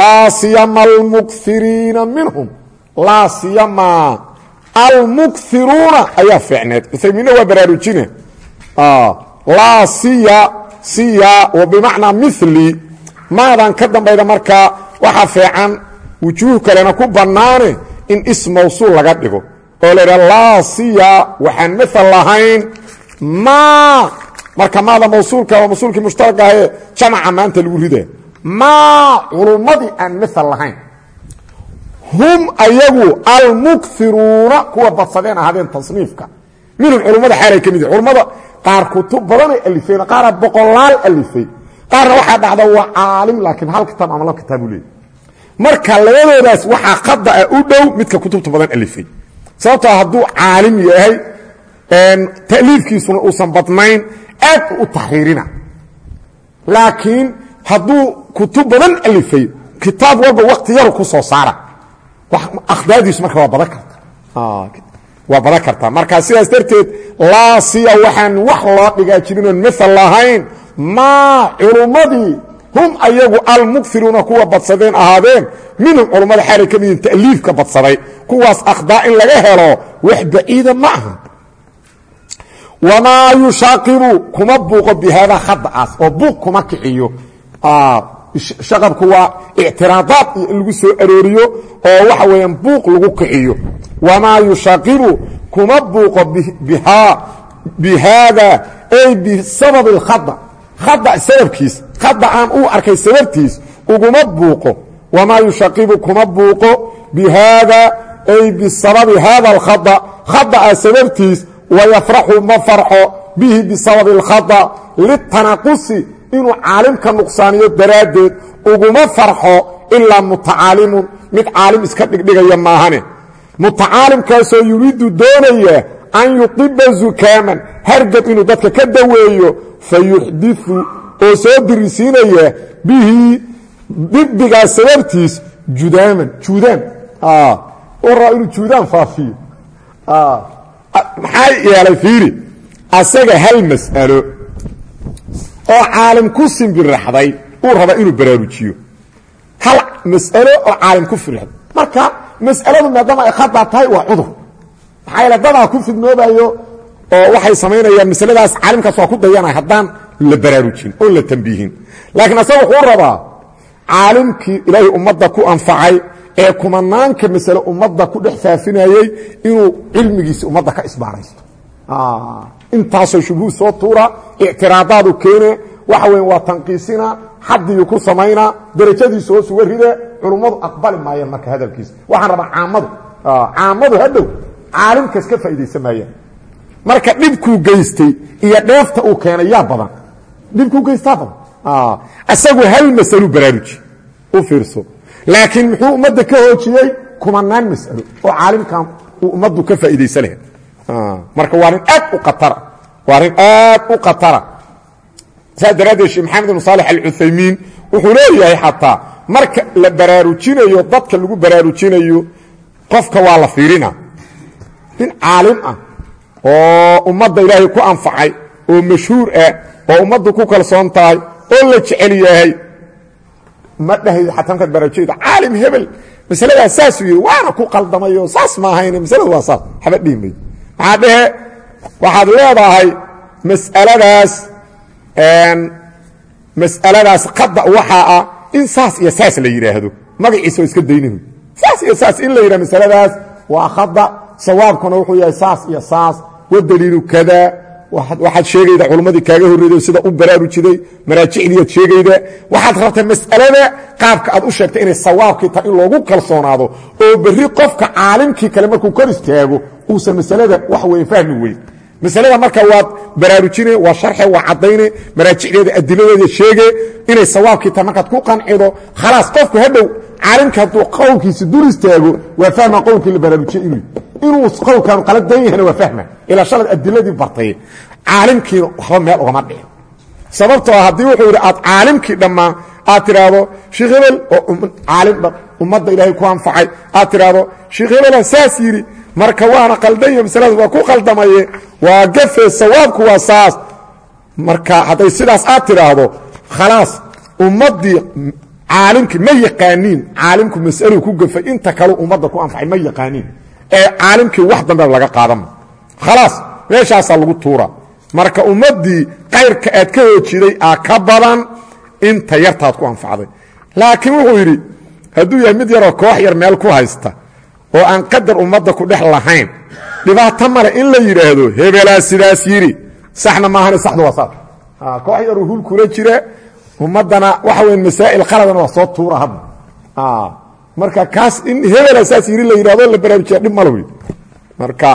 laa siyama almukiriina minhum laa almukiruuna ayaa fiicneed. Uthaymiinna waa baraarujine. Laa siya siya bimacnaa mili maadan ka dambayda markaa waxaa fiican wujuuh kalena ku bannaane in is laga dhigo. Oo la idhaha laa siya waxaan maal lahayn maa marka maada mawsuulka waa mawsuulkii mushtaraka ahee jamaca maanta lagu rida maa culummadii aan maal lahayn hum ayagu almukiruuna kuwa badsadeen ahaadeen tasniifka. Minhum culummada xaalay ka mid culummada qaar kutub badanay alifeen qaara boqolaal alifay. Qaarna waxaa dhacda waa caalim laakiin hal kitaab ama laba kitaabu leey marka labadoodaas waxaa qada ah u dhow midka kutubta badan alifay. Sababtoo hadduu caalim yahay ta'liifkiisuna uusan badnayn aad u taxriirina laakiin hadduu kutub badan alifay kitaab walba wakti yaru ku soo saara akhdaadiisu marka waa badan kartaa marka sidaas darteed laa siya waxaan wax loo dhigaa jirin oon maal lahayn maa culummadii hum ayagu almukiruuna kuwa badsadeen ahaadeen minhum culummada xaalay ka midin ta'liifka badsaday. Kuwaas akhdaa in laga helo wax baciida ma aha. Wamaa yushaaqibu kuma buuqo bi khada'aas oo buuq kuma kiciyo shaqabku waa ictiraadaad iyo in lagu soo arooriyo oo waxa weeyaan buuq lagu kiciyo wamaa yushaaqibu kuma buuqo bi haada ay bisababi اlkhada khada sababkiis khada aan uu arkay sababtiis uguma buuqo wamaa yushaqibu kuma buuqo bi haada ay bisababi hada اlkhada khada'a sababtiis wayafraxu ma farxo bihi bisababi اlkhada litanaqusi inuu caalimka nuqsaaniyo daraaddeed uguma farxo ilaa mutacaalimun mid caalim iska dhigdhigaya maahane. Mutacaalimkaasoo yuriidu doonaya an yudiba zukaaman. Hargab inuu dadka ka daweeyo fa oo soo dirisiinaya bihi dibigaa sababtiis judaaman juudaan u raba inuu juudaan faafiyo. Maxaa yeelay fiiri? Asaga hal mas'alo oo caalim ku simbiraxday uu raba inuu baraarujiyo. Hal mas'alo oo caalim ku firxday. Marka mas'aladu maadaama ay khada tahay waa cudur. Maxaa yaele dadaa ku fidnoobayo oo waxay samaynayaan masaladaas caalimkaas waa ku dayanaya haddaan la baraarujin oon la tambiihin laakiin asaga wuxuu rabaa caalimkii ilaahay ummadda ku anfacay ee kumanaanka masale ummadda ku dhex faafinayey inuu cilmigiisi ummadda ka isbaaraysto intaasoo shubhuu soo tuura ictiraadaadu keene waxa weya waa tanqiisina xadiyuu ku samaynaa darajadiisu hoos uga ride culummadu aqbali maayaan marka hadalkiisa. Waxaan rabaa caamadu caamadu hadhow caalimkaas ka faa'iidaysan maayaan marka dhibkuu geystay iyo dheefta uu keenay badan. Dhibkuu geystaa badan. Isagu hal masaluu baraaruji u fiirso. Laakiin muxuu ummadda ka hoojiyey? Kumanaan mas'alo oo caalimkan uu ummaddu ka faa'iidaysan lahayd marka waa nin aad u atara waa nin aad u khatara. Saas daraaddeed maxamed ibn saalex alcuthaymiin wuxuu leeyahay xataa marka la baraarujinayo dadka lagu baraarujinayo qofka waa la fiirina. Nin caalim ah oo ummadda ilaahay ku anfacay oo mashhuur ah oo ummaddu ku kalsoon tahay oo la jecel yahay ma dhahayd xataa markaad baraarujinayda caalim hebel. Masaladaas saasuu yidhi waana ku qaldamayo saas ma ahayn masaladu waa saas haba dhihi mayd maxaa dhehe waxaad leedahay mas'aladaas mas'aladaas qada waxaa ah in saas iyo saas la yidhaahdo magaciisa iska daynahu saas iyo saas in la yidhahdo masaladaas waa khada sawaabkuna wuxuu yahay saas iyo saas. Wadaliilu kada waxaad sheegayda culummadii kaaga horreeday sida u baraarujiday maraajicdiiad sheegayda. Waxaad rabtaa mas'alada qaabka aad u sheegtay inay sawaabkii tahay in loogu kalsoonaado. Oo berri qofka caalimkii kale markuu kor istaago uusan masalada wax weyn fahmi weyn. Masalada marka waad baraarujine waa sharxe waa caddayne maraajicdeeda adiladeeda sheege inay sawaabkii tahay markaad ku qancido khalaas qofku hadhow caalimka hadduu qowlkiisi dul istaago waa fahma qowlkii la baraarujiyey inuu inuu qowlkaanu qaladan yahana waa fahma ilaa shalad adiladii bartay caalimkiina waxba meel ugama dhicin sababtoo haddii wuxuu yidhi aad caalimkii dhammaa aad tidhaahdo sheekh hebel oo caalim ummadda ilaahay ku anfacay aad tidhaahdo sheekh hebelan saas yidhi marka waana qaldanya masaladaas waa ku qaldamaye waa gafe sawaabku waa saas. Marka hadday sidaas aad tidhaahdo khalaas ummaddii caalimkii ma yaqaaniin caalimku mas'aluu ku gafay inta kalu ummadda ku anfacay ma yaqaaniin. Ee caalimkii wax dambe laga qaadama khalaas meeshaasaa lagu tuura marka ummaddii kayrka aad ka hoojiday aa ka badan inta yartaad ku anfacday. Laakiin wuxuu yidhi hadduu yahay mid yaroo koox yar meel ku haysta oo aan qadar ummadda ku dhex lahayn. Dhibaato male in la yidhaahdo hebelaa sidaas yidhi saxna maahane saxdu waa saas koox yaruu hul kula jira ummaddana waxa weya masaa'il qaladana waa soo tuura hadda. Marka kaas in hebelaa saas yidhi la yidhahdo la baraarujiya dhib male wey marka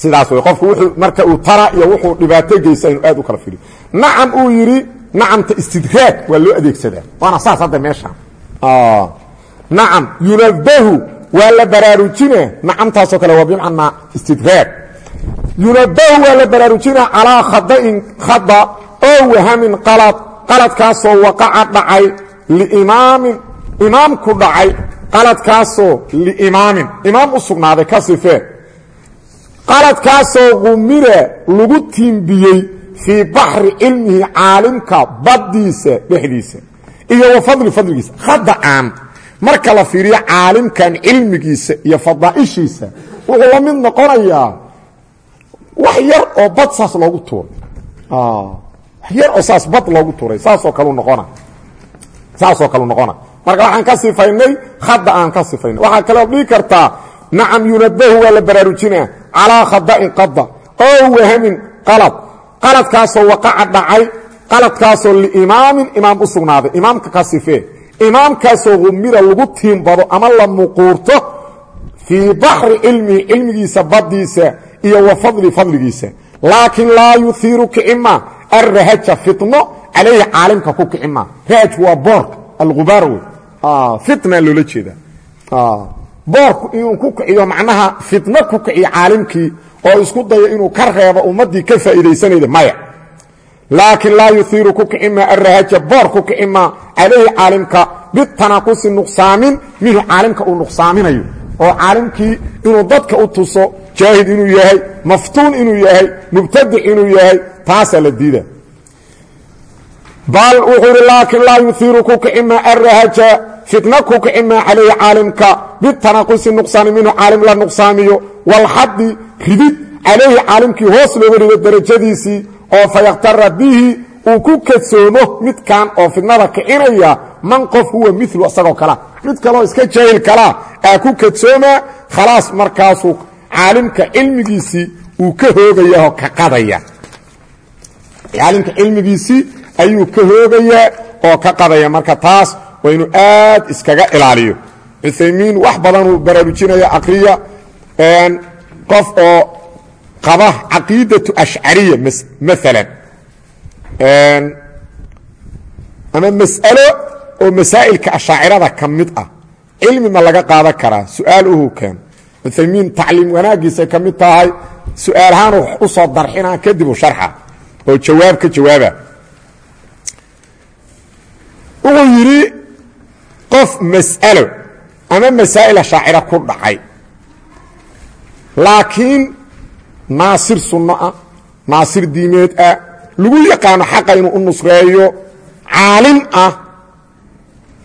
sidaas wey qofku wuxuu marka uu tara iyo wuxuu dhibaato geysa inuu aad u kala firiyo. Nacam uu yidhi nacamta istidraag waa loo adeegsadaa. Waana saas hadda meesha. Nacam yunabahu waa la baraarujina nacamtaasoo kale waa bimacnaa istidraag yunabahu waa la baraarujina calaa khadain khada oo wahamin qalad. Qaladkaasoo waqaca dhacay liimaamin imaam ku dhacay qaladkaasoo liimaamin. Imaam u sugnaaday ka sifee. Qaladkaasoo qumira lagu tiimbiyey fii baxri cilmihi caalimka baddiisa dhexdiisa. Iyo wa fadli fadligiisa. Khada'an marka la fiiriyo caalimkan cilmigiisa iyo fadaa'ishiisa wuxuu la mid noqonayaa wax yar oo bad saas loogu tuuray. Wax yar oo saas bad loogu tuuray saasoo kalu noqona. Saasoo kalu noqona. Marka waxaan ka sifaynay khada aan ka sifaynay. Waxaa kaloo dhigi kartaa nacam yunabahu waa la baraarujinaa calaa khada'in qada oo wahamin qalad. Qaladkaasoo waqaca dhacay qaladkaasoo liimaamin imaam u sugnaaday. Imaamka ka sifee imaamkaasoo humira lagu tiimbado ama la muquurto fii baxri cilmihi cilmigiisa badiisa iyo wa fadli fadligiisa. Laakiin laa yuhiiru kicima alrahaja fitno calayhi caalimka ku kicima. Rahajku waa boorka algubaar wey fitna loola jeeda. Boorku inuu ku kiciyo macnaha fitno ku kiciyo caalimkii oo isku dayo inuu ka reebo ummaddii ka faa'iidaysanayda maya laakiin laa yuhiiru ku kicima alrahaja boor ku kicima calayhi caalimka bitanaqusi nuqsaamin minhu caalimka uu nuqsaaminayo oo caalimkii inuu dadka u tuso jaahid inuu yahay maftuun inuu yahay mubtadic inuu yahay taasaa la diida. Bal wuxuu ihi laakiin laa yuhiiru ku kicima alrahaja fitna ku kicima calayhi caalimka bitanaqusi nuqsaani minhu caalim oo fayaqtara bihi uu ku kadsoomo midkan oo fidnada kicinaya man qof huwa milu isagoo kalea mid kaloo iska jaahil kalaa aa ku kadsoomaa khalaas markaasuu caalimka cilmigiisii uu ka hoogaya oo ka qadaya. Caalimka cilmigiisii ayuu ka hoogayaa oo ka qadaya. Marka taas waa inuu aad iskaga ilaaliyo. Cuthaymiin wax badanuu baraarujinaya aqriya qof oo qaba caqiidatu ashcariya maalan ama mas'alo oo masaa'ilka ashaacirada ka mid ah cilmi ma laga qaadan karaa su'aal uhu keeno cuthaymiin tacliim wanaagiisay ka mid tahay su'aalahaan u soo darxinaa kadib u sharxa oo jawaab ka jawaaba. Wuxuu yidhi qof mas'alo ama masaa'il ashaacira ku dhacay laakiin naasir sunno ah naasir diimeed ah. Lagu yaqaano xaqa inuu u nusreeyo caalim ah.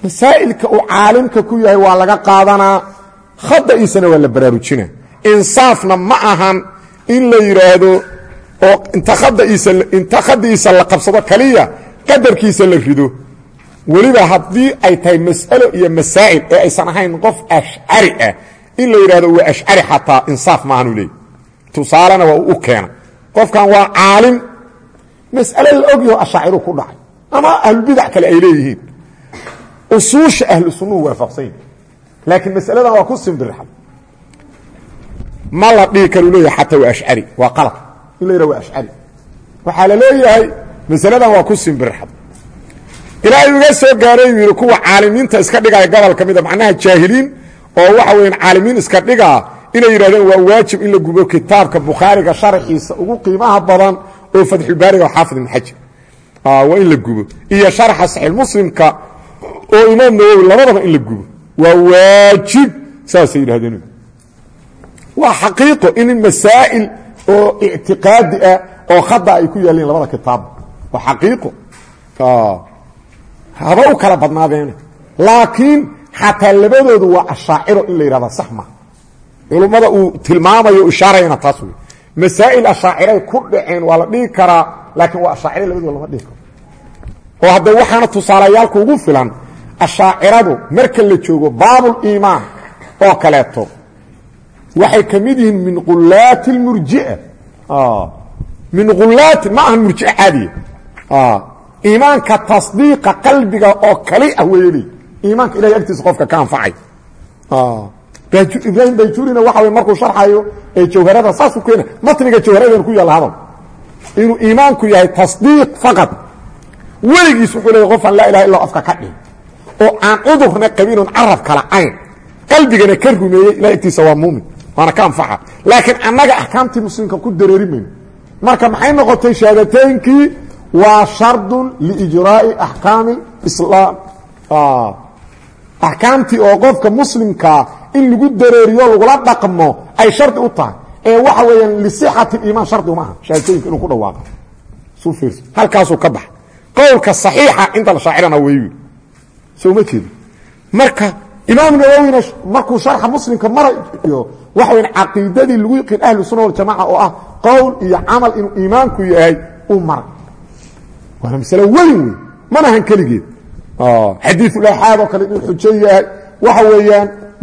Masaa'ilka uu caalimka ku yahay waa laga qaadanaa. Khada'iisana waa la baraarujina. Insaafna ma ahan in la yidhaahdo oo inta khadaiisa inta khadi'iisa la qabsado kaliya qadarkiisa la rido. Weliba haddii ay tahay mas'alo iyo masaa'il ee aysan ahayn qof ashcari ah in la yidhahdo waa ashcari xataa insaaf maahanu leey tusaalena waa u keena qofkan waa caalim mas'ale la ogyaho ashaaciru ku dhacay ama ahlubidac kale ay leeyihiin. Usuusha ahlu sunnuhu waafaqsan yahi laakiin masaladan waa ku simbirxa ma la dhihi karu leeyahay xataa waa ashcari waa qalad in la yidhah waa ashcari waxaa la leeyahay masaladan waa ku simbirxad ilaahay uga soo gaaray yidhi kuwa caalimiinta iska dhigaya gobol ka mida macnaha jaahiliin oo waxa weyan caalimiin iska dhigaa inay yidhahdeen waa waajib in la gubo kitaabka bukhaariga sharaxiisa ugu qiimaha badan oo fatxulbaariga oo xaafid ibn xajar waa in la gubo. Iyo sharaxa saxiix muslimka oo imaam nawowi labadaba in la gubo. Waa waajib saasay yidhahdeen waa xaqiiqo in masaa'il oo ictiqaadi ah oo khada ay ku yaaleen labada kitaab. Waa xaqiiqo. Haba u kala badnaadeene laakiin xataa labadoodu waa ashaaciro in la yidhahda sax ma culummada uu tilmaamayo ishaarayana taas wey masaa'il ashaaciray ku dhaceen waa la dhihi karaa waa ashaaciro labadooda lama dhihi karo. Oo hadda waxaana tusaalayaalku ugu filan ashaaciradu marka la joogo baabuliimaan oo kaleeto waxay ka yihiin min qulaati اlmurjia min ulaati ma ahan murjia caadiya iimaanka tasdiiqa qalbiga oo kali ah weeyli iimaanka ilahay agtiisa qofka ka anfacay ibraahim bayjurina waxa wey markuu sharxayo ee jawharada saas u keena matniga jawharadan ku yaalla hadal. Inuu iimaanku yahay tasdiiq faqad. Weligiis wuxuu leeya qofaan laa ilaha illa afka ka dhihin oo aan cudurna qabin oon carab kala cayn. Qalbigana ka rumeeyey ilahay agtiisa waa muumin waana ka anfaca. Laakiin annaga axkaamtii muslimka ku dareeri mayno marka maxay noqotay shahaadateynkii waa shardun liijraa'i axkaami islaam. Axkaamtii oo qofka muslimkaa in lagu dareeriyo lagula dhaqmo ay shardi u tahay. Ee waxa weeyaan lisixati iimaan shardi uma aha shahaadatooyinka inuu ku dhawaaqo. Suu fiirso halkaasuu ka baxa. Qowlka saxiixa cinda alshaacirana weeyu soo ma jeedo marka imaam nawowina markuu sharxa muslimka marayo waxa weyan caqiidadii lagu yiqiin ahlu sunna waljamaca oo ah qowl iyo camal inuu iimaanku yahay uu maray. Waana weyn wey manahan keligeed. Xadiiulaxaad oo kale inuu xujo yahay. Waxa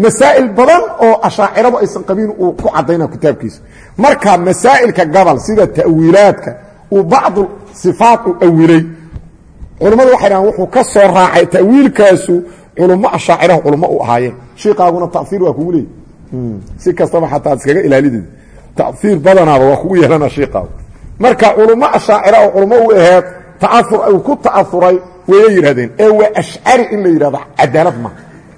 masaa'il badan oo ashaaciradu aysan qabin uu ku caddayna kitaabkiisa. Marka masaa'ilka gabal sida ta'wiilaadka uu bacdu sifaat u awilay culummadu waxay dhahaan wuxuu ka soo raacay ta'wiilkaasu culummo ashaaciraha culummo u ahaayeen. Shiikaaguna ta'iir waa kugu leey si kastaba xataa ad iskaga ilaalideed. Ta'iir badanaaba waa kugu yeelana shiikaagu marka culummo ashaacira oo culummo u aheed ta'aur uu ku ta'auray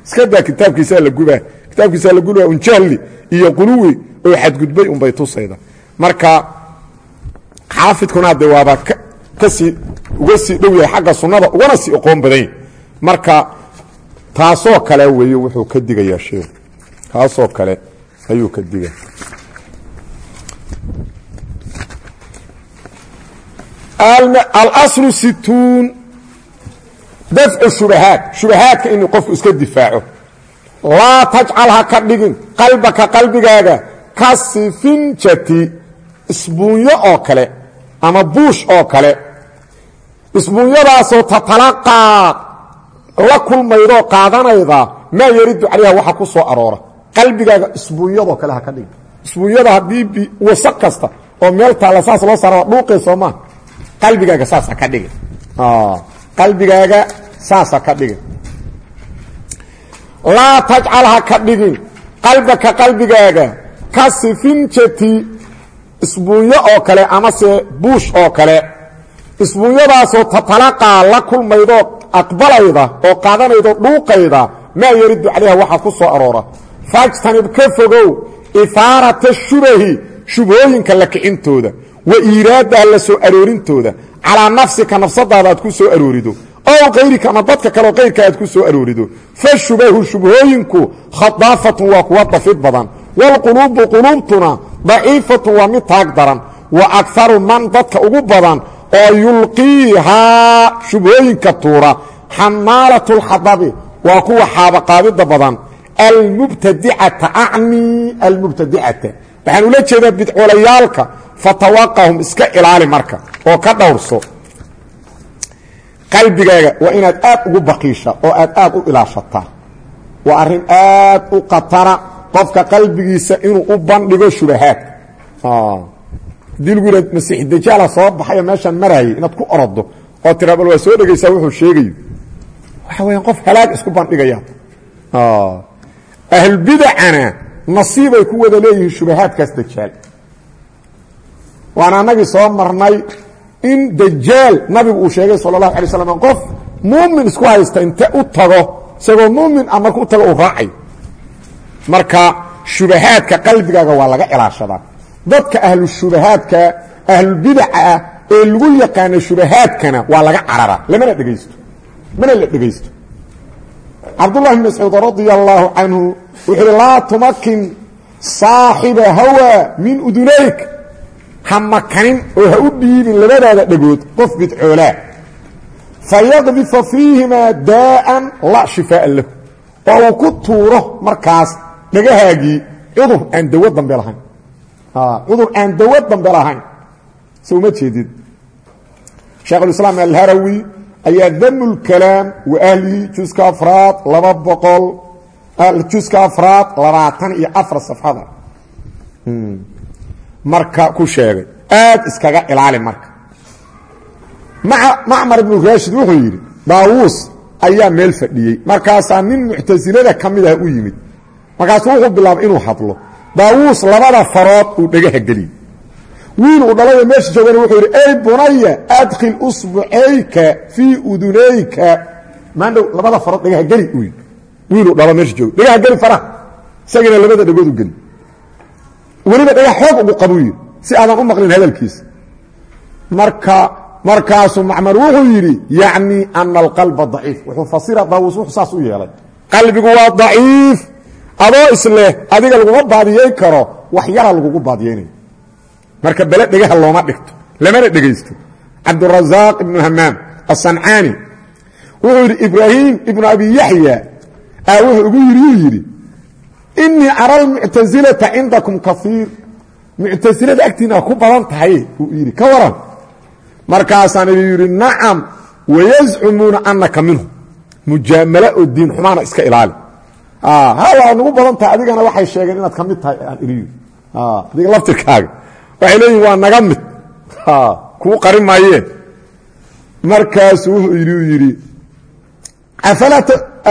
iska daa kitaabkiisaa la gubaa kitaabkiisaa la gubaa un jahli iyo quluwi oo xadgudbay unbay tusayda marka xaafidkuna de waaba ka sii uga sii dhow yahay xagga sunnada ugana sii oqoon badan yahy marka taasoo kale weeye wuxuu ka digayaa sheekhu taasoo kale ayuu ka digaya alaslu situun dafcu shubahaat shubahaadka inuu qofku iska difaaco. Laa tajcal ha ka dhigin qalbaka qalbigaaga ka sifinjati. Isbuunyo oo kale ama buush oo kale. Isbuunyadaasoo tatalaqaa la kulmaydoo qaadanayda maa yaridu calayha waxa ku soo aroora. Qalbigaaga isbuunyadoo kale ha ka dhigin. Isbuunyada haddii wasaq kasta oo meel taalla saas loo qalbigaaga saas ha ka dhigin laa tajcal ha ka dhigin qalbaka qalbigaaga ka sifinjati isbuunyo oo kale amase buush oo kale. Isbuunyadaasoo tatalaqaa la kulmaydoo aqbalayda oo qaadanaydo dhuuqayda maa yaridu calayha waxaa ku soo aroora. Fajtanib ka fogow ihaarata shubahi shubhooyinka la kicintooda wa iiraadaha la soo aroorintooda calaa nafsika nafsadaada aad ku soo aroorido ow kayrika ama dadka kaleo kayrka aad ku soo aroorido fa shubahu shubhooyinku khadaafatun waa kuwa dafid badan waalquluubu quluubtuna daciifatun waa mid taag daran wa akaru man dadka ugu badan oo yulqiihaa shubhooyinka tuura xamaalatu lxadabi waa kuwa xaabaqaabida badan almubtadicata acni almubtadicata waxaan ula jeedaa bidcolayaalka fatawaqahum iska ilaali marka oo ka dhowrso. Qalbigaaga waa inaad aad ugu baqiisha oo aad aad u ilaashataa. Waa arrin aad u khatara qofka qalbigiisa inuu u bandhigo shubahaadka haddii lagu yidha masiix dajaala soo baxayo meeshaan maraayay inaad ku orodo oo tira bal waa soo dhegaysaa wuxuu sheegayo. Waxa weeyaan qof halaag isku bandhigaya. Ahlubidacana nasiibay ku wada leeyihiin shubahaadkaas dajaal waana anagii soo marnay in dajaal nabigu uu sheegay sala allahu alay slam qof muumin isku haysta inte u tago isagoo muumin a marka u tago uu raacayo marka shubahaadka qalbigaaga waa laga ilaashadaa dadka ahlu shubahaadka ahlubidaca ah ee lagu yaqaana shubahaadkana waa laga cararaa lamana dhegaysto mana la dhegaysto cabdullahi bn mascuud radia allaahu canhu wuxuu uhi laa tumakin saaxiba hawa min udunayk ha makanin oo ha u dhiibin labadaada dhegood qof bidcoolaa fayaqdifa fiihimaa daa'an laa shifaa'a lahu. Oo uu ku tuuro markaas dhagahaagii cudur aan dawo dambe lahayn. Cudur aan dawo dambe lahayn. Se uma jeedid. Sheekhulislaam alharawi ayaa damu lkalaam wa ahlihi juska afraad laba boqol juska afraad labaatan iyo afar safxada marka ku sheegay aad iskaga ilaali marka. Macmar ibnu raashid wuxuu yidhi daawuus ayaa meel fadhiyey markaasaa nin muctasilada ka mid ah u yimid. Markaasuu wuxuu bilaabay inuu hadlo. Daawuus labada farood uu dhagaha geliyey. Wiil uu dhalada meesha joogana wuxuu yidhi ey bunaya adkhil usbucayka fii udunayka. Maandhow labada farood dhagaha geli uu yidhi wiiluu dhalo meesha jooga. Dhagaha geli faraha. Isagiina labada dhagood u geli. Weliba dhagax xoog ugu qabuu yidhi si aadan u maqlin hadalkiisa. Marka markaasuu macmar wuxuu yidhi yacni ana alqalba daciif. Wuxuu fasira daawuus wuxuu saas u yeelay. Qalbigu waa daciif. Adoo isleh adiga laguma baadiyey karo wax yara lagugu baadiyeynayo. Marka bele dhegaha looma dhigto lamana dhegaysto cabdurazaaq ibnu hamaam asancaani wuxuu yidhi ibraahim ibnu abi yaxya a wuxuu ugu yidhi uu yidhi inii ara almuctasilata cindakum kaiir muctasilada agtiina ku badan tahay uu yidhi ka waran. Markaasaan idin yidhi nacam wayazcumuuna anaka minhu. Mujaamalo oo diin xumaana iska ilaali. Ha waa nagu badan tahay adigana waxay sheegeen inaad ka tahay aan yidhi. Adiga laftirkaaga. Waxay leeyihiin waa naga mid. Kuu qarin maayeen. Markaasuu wuxuu yidhi uu yidhi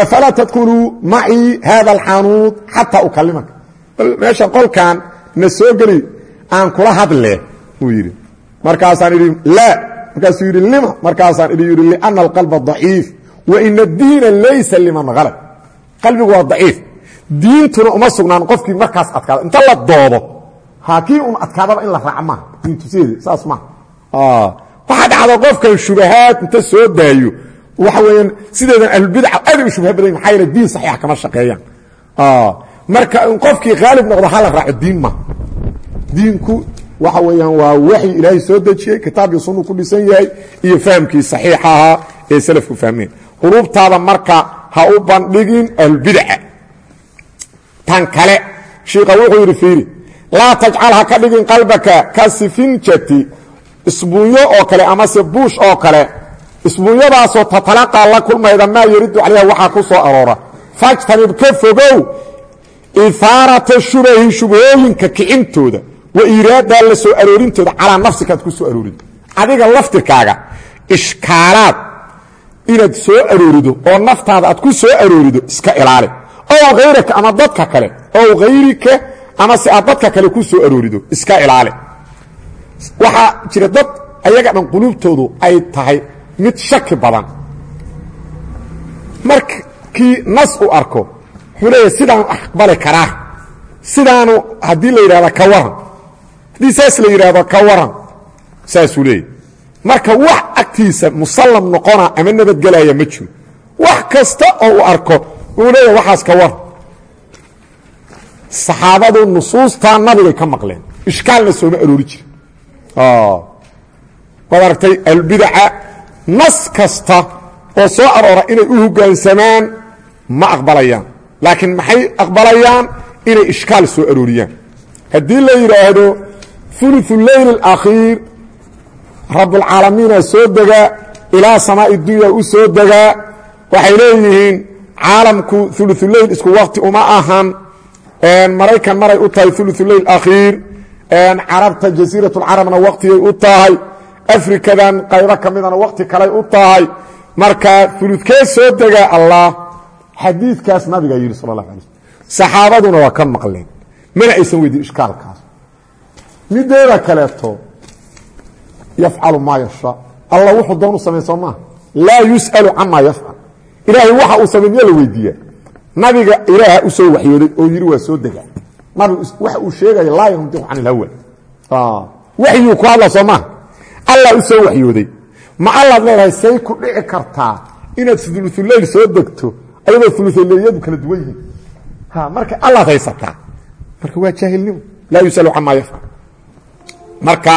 afalaa tadkuluu macii haada alxanuud xataa ukalimaka meesha qolkan na soo geli aan kula hadle uu yidhi markaasaan idhi laa markaasuu yidhi lima markaasaan idhi yidhi liana alqalba daciif wa ina addiina laysa liman halab qalbigu waa daciif diintuna uma sugnaan qofkii markaas adkaado inta la doodo ha kii un adkaadaba in la raaca maaha diintuseeda saas maaha waxaa dhacda qofkan shubahaad inta soo daayo waxa weeyaan sideedan ahlulbidaca aad u shubha badan maxaa yeele diin saxiixa kama shaqeeyaan. Marka in qofkii khaalib noqdo hala raaco diin ma. Diinku waxa weeyaan waa waxyi ilaahay soo dejiyey kitaabkii sunnu ku dhisan yahay iyo fahamkii saxiixa ahaa ee salafku fahmeen. Quluubtaada marka ha u bandhigin ahlulbidaca tan kale shiika wuxuu yidhi fiiri laa tajcal ha ka dhigin qalbaka ka sifinjati isbuunyo oo kale amase buush oo kale isbuunyadaasoo tatalaqaa la kulmayda maa yaridu calayha waxaa ku soo aroora. Fajtanib ka fogow ihaarata shubahi shubhooyinka kicintooda wa iiraadaa la soo aroorintooda calaa nafsikaad ku soo aroorid adiga laftirkaaga ishkaalaad inaad soo aroorido oo naftaada aad ku soo aroorido iska ilaali. Ow hayraka ama dadka kale ow hayrika ama se aad dadka kale ku soo aroorido iska ilaali. Waxaa jira dad ayaga dhan quluubtoodu ay tahay mid shaki badan. Markii nas u arko wuxuu leeyahay sidaanu aqbali karaa? Sidaanu haddii la yidhahdo ka waran. Haddii saas la yidhahdo ka waran saasuu leeyahy marka wax agtiisa musallam noqona ama nabadgelaya ma jiro. Wax kasta oo uu arko uu leeyahay waxaas ka waran. Saxaabadu nusuustaa nabigay ka maqleen. Ishkaalna sooma aroori jira waad aragtay albidaca nas kasta oo soo aroora inay u hoggaansamaan ma aqbalayaan laakiin maxay aqbalayaan inay ishkaal soo arooriyaan haddii la yidhaahdo uluثu leyl اlakhiir rabbulcaalamiina soo degaa ilaa samaa'i dunya u soo degaa waxay leeyihiin caalamku uluثuleyl isku wakti uma ahan maraykan maray u tahay uluثu leyl akhiir carabta jasiirat اlcarabna waktigay u tahay afrikadan qaybo ka midana wakti kaley u tahay. Marka ulukee soo degaa allah xadiidkaas nabiga yidhi sal alay slm saxaabaduna waa ka maqleen. Mana aysan weydiin ishkaalkaas. Mideeda kaleeto yafcalu maa yashaa. Alla wuxuu doon u samay soo maaha laa yus'alu camaa yafcal ilaahay waxa uu samay miyaa la weydiiya? Nabiga ilaaha u soo waxyooday oo yidhi waa soo degaa nabigu waxa uu sheegaya laa yantiqu can ilhawa waxyuu ku hadla soo maaha allah u soo waxyooday. Ma allaad leedahay say ku dhici kartaa inaad uluuleyl soo degto ayadoo ululeyliyadu kala duwan yihiin. Marka allaad haysataa. Marka waa jaahilnimo. Laa yusalu camaa yafcal marka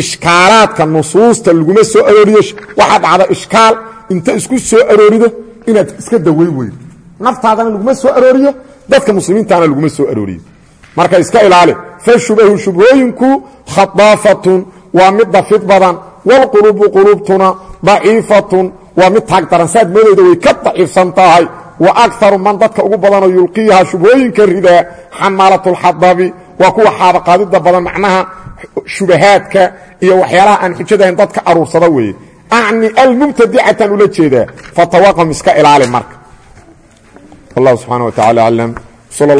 ishkaalaadka nusuusta laguma soo arooriyo waxaa dhacda ishkaal inta isku soo aroorido inaad iska daweyn weydo naftaadana laguma soo arooriyo dadka muslimiintaana laguma soo arooriyo. Marka iska ilaali fashubahu shubhooyinku khadaafatun waa mid dafid badan. Wاlqulubu quluubtuna daciifatun waa mid taag daran saadmadooda way ka daciifsan tahay. Wa akaru man dadka ugu badanoo yulqiiha shubhooyinka ridaa xamaalatulxadabi waa kuwa xaabaqaadida badan macnaha shubahaadka iyo waxyaalaha aan xujadahayn dadka aruursada weeye. Acni almubtadicatan ula jeedaa fatawaqam iska ilaali marka. Wallah subxana wa tacala aclam sal